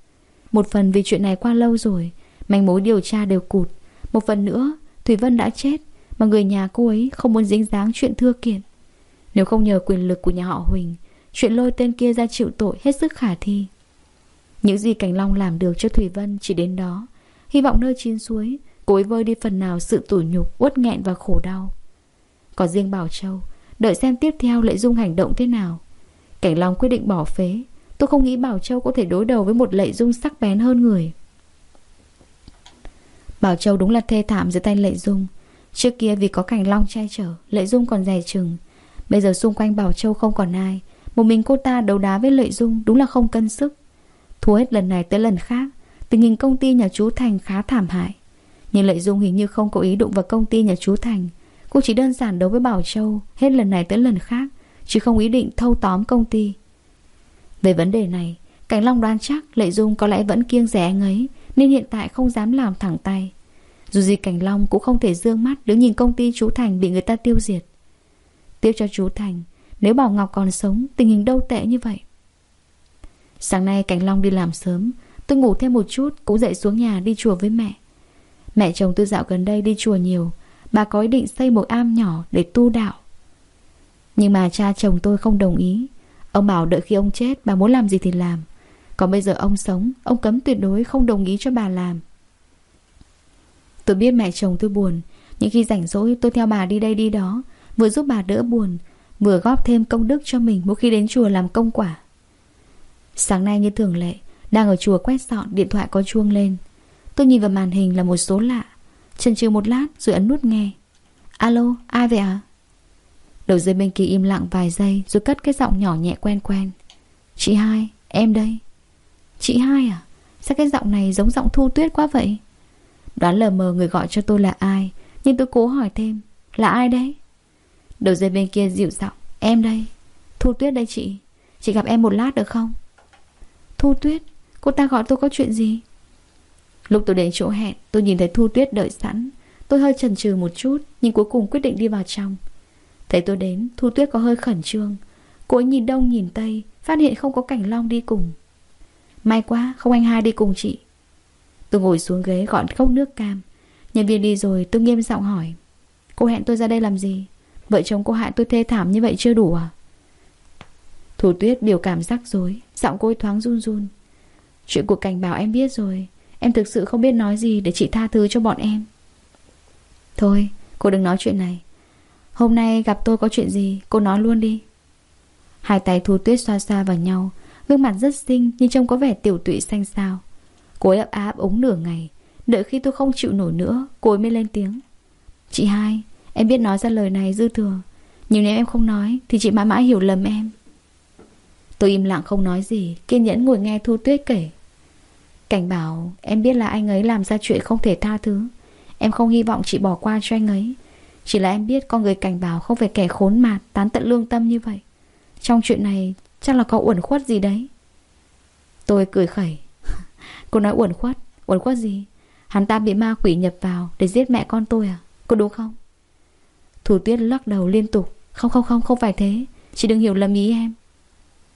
Một phần vì chuyện này qua lâu rồi, Manh mối điều tra đều cụt. Một phần nữa, Thủy Vân đã chết, Mà người nhà cô ấy không muốn dính dáng chuyện thưa kiện. Nếu không nhờ quyền lực của nhà họ Huỳnh, Chuyện lôi tên kia ra chịu tội hết sức khả thi. Những gì Cảnh Long làm được cho Thủy Vân chỉ đến đó. Hy vọng nơi chín suối, Cô ấy vơi đi phần nào sự tủi nhục, Uất nghẹn và khổ đau. Còn riêng Bảo Châu, Đợi xem tiếp theo Lệ Dung hành động thế nào. Cảnh Long quyết định bỏ phế. Tôi không nghĩ Bảo Châu có thể đối đầu với một Lệ Dung sắc bén hơn người. Bảo Châu đúng là thê thảm dưới tay Lệ Dung. Trước kia vì có Cảnh Long che chở, Lệ Dung còn dè chừng. Bây giờ xung quanh Bảo Châu không còn ai. Một mình cô ta đấu đá với Lệ Dung Đúng là không cân sức. Thua hết lần này tới lần khác, Tình hình công ty nhà chú Thành khá thảm hại. Nhưng Lệ Dung hình như không có ý đụng vào công ty nhà chú Thành. Cô chỉ đơn giản đấu với Bảo Châu Hết lần này tới lần khác, Chứ không ý định thâu tóm công ty. Về vấn đề này, Cảnh Long đoán chắc Lệ Dung có lẽ vẫn kiêng rẻ anh ấy, Nên hiện tại không dám làm thẳng tay. Dù gì Cảnh Long cũng không thể dương mắt Đứng nhìn công ty chú Thành bị người ta tiêu diệt. Tiếp cho chú Thành, Nếu Bảo Ngọc còn sống, Tình hình đâu tệ như vậy? Sáng nay Cảnh Long đi làm sớm, Tôi ngủ thêm một chút Cũng dậy xuống nhà đi chùa với mẹ. Mẹ chồng tôi dạo gần đây đi chùa nhiều, Bà có ý định xây một am nhỏ để tu đạo. Nhưng mà cha chồng tôi không đồng ý Ông bảo đợi khi ông chết Bà muốn làm gì thì làm. Còn bây giờ ông sống Ông cấm tuyệt đối không đồng ý cho bà làm. Tôi biết mẹ chồng tôi buồn Nhưng khi rảnh rỗi tôi theo bà đi đây đi đó Vừa giúp bà đỡ buồn Vừa góp thêm công đức cho mình Mỗi khi đến chùa làm công quả. Sáng nay như thường lệ Đang ở chùa quét dọn điện thoại có chuông lên. Tôi nhìn vào màn hình là một số lạ. Chần chừ một lát rồi ấn nút nghe. Alo, ai vậy ạ? À? Đầu dây bên kia im lặng vài giây Rồi cất cái giọng nhỏ nhẹ quen quen Chị hai, em đây Chị hai à? Sao cái giọng này giống giọng thu tuyết quá vậy? Đoán lờ mờ người gọi cho tôi là ai Nhưng tôi cố hỏi thêm Là ai đấy? Đầu dây bên kia dịu giọng Em đây Thu tuyết đây chị Chị gặp em một lát được không? Thu tuyết Cô ta gọi tôi có chuyện gì? Lúc tôi đến chỗ hẹn Tôi nhìn thấy Thu Tuyết đợi sẵn Tôi hơi chần chừ một chút Nhưng cuối cùng quyết định đi vào trong Thấy tôi đến, Thu Tuyết có hơi khẩn trương. Cô ấy nhìn đông nhìn tây, Phát hiện không có cảnh long đi cùng. May quá, không anh hai đi cùng chị. Tôi ngồi xuống ghế gọn cốc nước cam. Nhân viên đi rồi, tôi nghiêm giọng hỏi. Cô hẹn tôi ra đây làm gì? Vợ chồng cô hại tôi thê thảm như vậy chưa đủ à? Thủ tuyết biểu cảm rắc rối, Giọng cô ấy thoáng run run. Chuyện của cảnh bảo em biết rồi. Em thực sự không biết nói gì để chị tha thứ cho bọn em. Thôi, cô đừng nói chuyện này. Hôm nay gặp tôi có chuyện gì, Cô nói luôn đi. Hai tay thu tuyết xoa xoa vào nhau, Gương mặt rất xinh nhưng trông có vẻ tiểu tụy xanh xao. Cô ấy ấp áp ống nửa ngày, Đợi khi tôi không chịu nổi nữa, Cô ấy mới lên tiếng. Chị hai, Em biết nói ra lời này dư thừa, Nhưng nếu em không nói Thì chị mãi mãi hiểu lầm em. Tôi im lặng không nói gì, Kiên nhẫn ngồi nghe Thu Tuyết kể. Cảnh bảo, em biết là anh ấy làm ra chuyện không thể tha thứ. Em không hy vọng chị bỏ qua cho anh ấy chỉ là em biết con người cảnh báo không phải kẻ khốn mạt Tán tận lương tâm như vậy. Trong chuyện này, chắc là có uẩn khuất gì đấy. Tôi cười khẩy. Cô nói uẩn khuất. Uẩn khuất gì? Hắn ta bị ma quỷ nhập vào để giết mẹ con tôi à? Cô đúng không? Thủ tuyết lắc đầu liên tục. Không không không không phải thế. Chị đừng hiểu lầm ý em.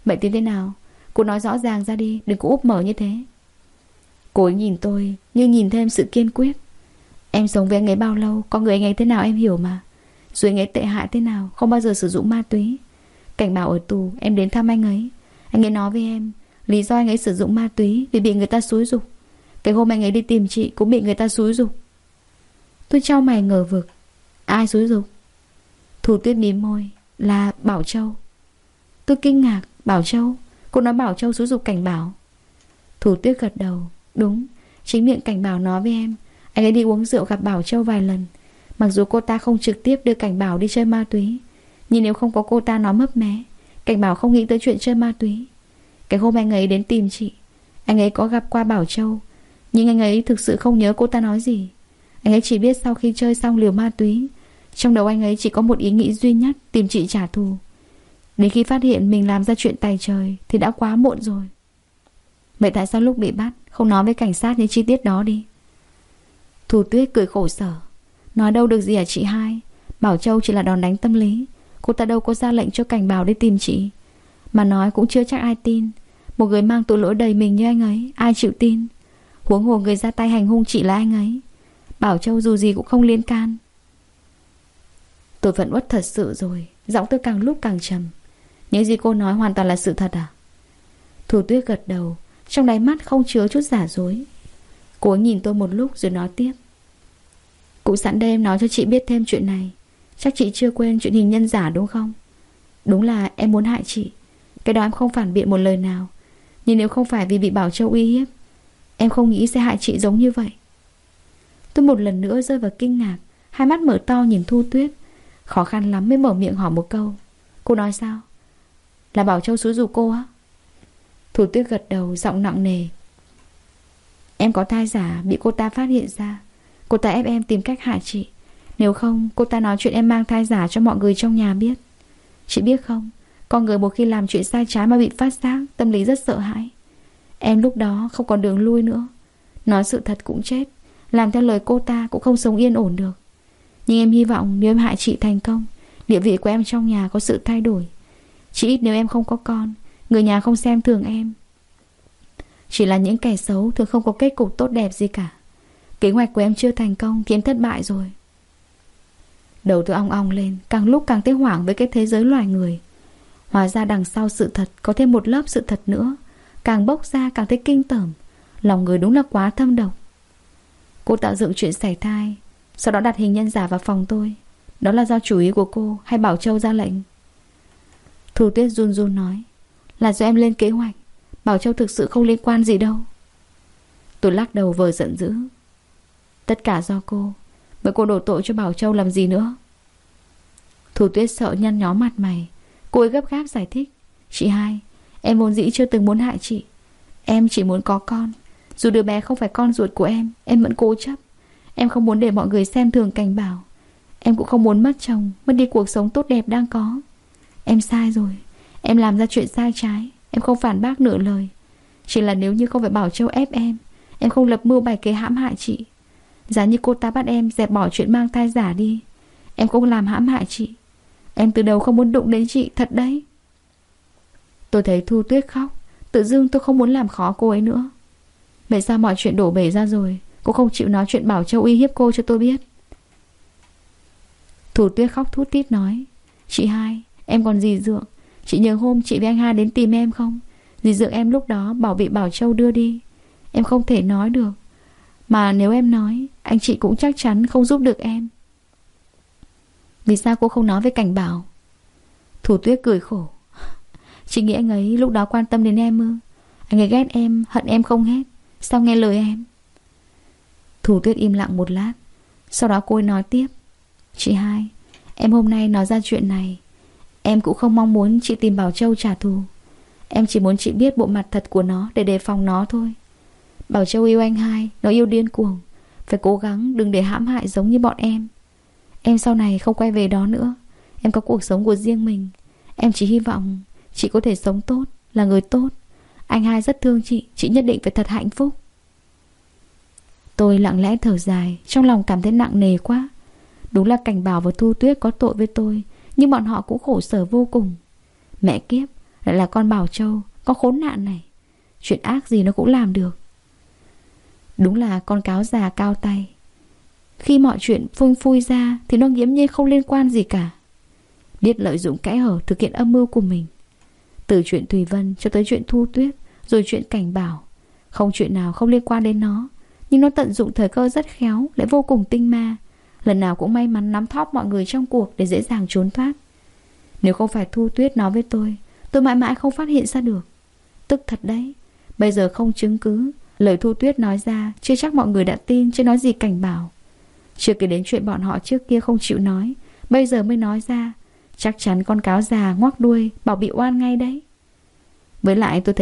Vậy tính thế nào? Cô nói rõ ràng ra đi. Đừng có úp mở như thế. Cô ấy nhìn tôi như nhìn thêm sự kiên quyết. Em sống với anh ấy bao lâu? Con người anh ấy thế nào em hiểu mà. Dù anh ấy tệ hại thế nào? Không bao giờ sử dụng ma túy. Cảnh bảo ở tù em đến thăm anh ấy. Anh ấy nói với em Lý do anh ấy sử dụng ma túy Vì bị người ta xúi dục. Cái hôm anh ấy đi tìm chị Cũng bị người ta xúi dục. Tôi trao mày ngờ vực. Ai xúi dục? Thủ tuyết mím môi Là Bảo Châu. Tôi kinh ngạc Bảo Châu? Cô nói Bảo Châu xúi dục cảnh bảo Thủ tuyết gật đầu. Đúng, chính miệng Cảnh Bảo nói với em anh ấy đi uống rượu gặp Bảo Châu vài lần. Mặc dù cô ta không trực tiếp đưa Cảnh Bảo đi chơi ma túy, Nhưng nếu không có cô ta nói mấp mé, Cảnh Bảo không nghĩ tới chuyện chơi ma túy. Cái hôm anh ấy đến tìm chị, Anh ấy có gặp qua Bảo Châu, Nhưng anh ấy thực sự không nhớ cô ta nói gì. Anh ấy chỉ biết sau khi chơi xong liều ma túy, Trong đầu anh ấy chỉ có một ý nghĩ duy nhất, Tìm chị trả thù. Đến khi phát hiện mình làm ra chuyện tài trời Thì đã quá muộn rồi. Vậy tại sao lúc bị bắt Không nói với cảnh sát những chi tiết đó đi? Thủ tuyết cười khổ sở. Nói đâu được gì à chị hai? Bảo Châu chỉ là đòn đánh tâm lý. Cô ta đâu có ra lệnh cho cảnh bảo đi tìm chị. Mà nói cũng chưa chắc ai tin. Một người mang tội lỗi đầy mình như anh ấy, Ai chịu tin? Huống hồ người ra tay hành hung chị là anh ấy. Bảo Châu dù gì cũng không liên can. Tôi vẫn uất thật sự rồi. Giọng tôi càng lúc càng trầm. Những gì cô nói hoàn toàn là sự thật à? Thủ tuyết gật đầu. Trong đáy mắt không chứa chút giả dối. Cô ấy nhìn tôi một lúc rồi nói tiếp. Cụ sẵn đây em nói cho chị biết thêm chuyện này. Chắc chị chưa quên chuyện hình nhân giả đúng không? Đúng là em muốn hại chị. Cái đó em không phản biện một lời nào. Nhưng nếu không phải vì bị Bảo Châu uy hiếp, Em không nghĩ sẽ hại chị giống như vậy. Tôi một lần nữa rơi vào kinh ngạc, Hai mắt mở to nhìn Thu Tuyết. Khó khăn lắm mới mở miệng hỏi một câu. Cô nói sao? Là Bảo Châu xúi dù cô á? Thủ tuyết gật đầu, giọng nặng nề. Em có thai giả bị cô ta phát hiện ra. Cô ta ép em tìm cách hại chị. Nếu không, cô ta nói chuyện em mang thai giả cho mọi người trong nhà biết. Chị biết không? Con người một khi làm chuyện sai trái mà bị phát giác, Tâm lý rất sợ hãi. Em lúc đó không còn đường lui nữa. Nói sự thật cũng chết. Làm theo lời cô ta cũng không sống yên ổn được. Nhưng em hy vọng nếu em hại chị thành công, Địa vị của em trong nhà có sự thay đổi. Chỉ ít nếu em không có con, Người nhà không xem thường em chỉ là những kẻ xấu Thường không có kết cục tốt đẹp gì cả. Kế hoạch của em chưa thành công Thì em thất bại rồi. Đầu tôi ong ong lên, Càng lúc càng thấy hoảng với cái thế giới loài người. Hóa ra đằng sau sự thật Có thêm một lớp sự thật nữa. Càng bốc ra càng thấy kinh tởm. Lòng người đúng là quá thâm độc. Cô tạo dựng chuyện xảy thai, Sau đó đặt hình nhân giả vào phòng tôi. Đó là do chủ ý của cô hay Bảo Châu ra lệnh? Thu Tuyết run run nói, Là do em lên kế hoạch. Bảo Châu thực sự không liên quan gì đâu. Tôi lắc đầu vờ giận dữ. Tất cả do cô. Vậy cô đổ tội cho Bảo Châu làm gì nữa? Thủ tuyết sợ nhăn nhó mặt mày. Cô ấy gấp gáp giải thích. Chị hai, Em vốn dĩ chưa từng muốn hại chị. Em chỉ muốn có con. Dù đứa bé không phải con ruột của em Em vẫn cố chấp. Em không muốn để mọi người xem thường cảnh bảo. Em cũng không muốn mất chồng, Mất đi cuộc sống tốt đẹp đang có. Em sai rồi. Em làm ra chuyện sai trái. Em không phản bác nửa lời. Chỉ là nếu như không phải Bảo Châu ép em Em không lập mưu bài kế hãm hại chị. Giá như cô ta bắt em dẹp bỏ chuyện mang thai giả đi, Em cũng làm hãm hại chị. Em từ đầu không muốn đụng đến chị, Thật đấy. Tôi thấy Thu Tuyết khóc, Tự dưng tôi không muốn làm khó cô ấy nữa. Vậy sao mọi chuyện đổ bể ra rồi, Cô không chịu nói chuyện Bảo Châu uy hiếp cô cho tôi biết. Thủ Tuyết khóc thút tít nói, Chị hai, Em còn gì dượng Chị nhớ hôm chị với anh hai đến tìm em không? Dì dưỡng em lúc đó bảo bị Bảo Châu đưa đi. Em không thể nói được. Mà nếu em nói Anh chị cũng chắc chắn không giúp được em. Vì sao cô không nói với cảnh bảo? Thủ tuyết cười khổ. Chị nghĩ anh ấy lúc đó quan tâm đến em ư? Anh ấy ghét em, hận em không hết. Sao nghe lời em? Thủ tuyết im lặng một lát. Sau đó cô ấy nói tiếp. Chị hai, em hôm nay nói ra chuyện này. Em cũng không mong muốn chị tìm Bảo Châu trả thù. Em chỉ muốn chị biết bộ mặt thật của nó Để đề phòng nó thôi. Bảo Châu yêu anh hai, Nó yêu điên cuồng. Phải cố gắng, đừng để hãm hại giống như bọn em. Em sau này không quay về đó nữa. Em có cuộc sống của riêng mình. Em chỉ hy vọng Chị có thể sống tốt, Là người tốt. Anh hai rất thương chị Chị nhất định phải thật hạnh phúc. Tôi lặng lẽ thở dài, Trong lòng cảm thấy nặng nề quá. Đúng là cảnh bảo và thu tuyết có tội với tôi nhưng bọn họ cũng khổ sở vô cùng. Mẹ kiếp, Lại là con Bảo Châu con khốn nạn này. Chuyện ác gì nó cũng làm được. Đúng là con cáo già cao tay. Khi mọi chuyện phun phui ra Thì nó nghiễm nhiên không liên quan gì cả. Biết lợi dụng kẽ hở thực hiện âm mưu của mình. Từ chuyện Thùy Vân cho tới chuyện Thu Tuyết, Rồi chuyện Cảnh Bảo. Không chuyện nào không liên quan đến nó. Nhưng nó tận dụng thời cơ rất khéo, Lại vô cùng tinh ma. Lần nào cũng may mắn nắm thóp mọi người trong cuộc Để dễ dàng trốn thoát. Nếu không phải Thu Tuyết nói với tôi Tôi mãi mãi không phát hiện ra được. Tức thật đấy, Bây giờ không chứng cứ. Lời Thu Tuyết nói ra, Chưa chắc mọi người đã tin Chứ nói gì cảnh bảo Chưa kể đến chuyện bọn họ trước kia không chịu nói, Bây giờ mới nói ra. Chắc chắn con cáo già ngoác đuôi, Bảo bị oan ngay đấy. Với lại tôi thấy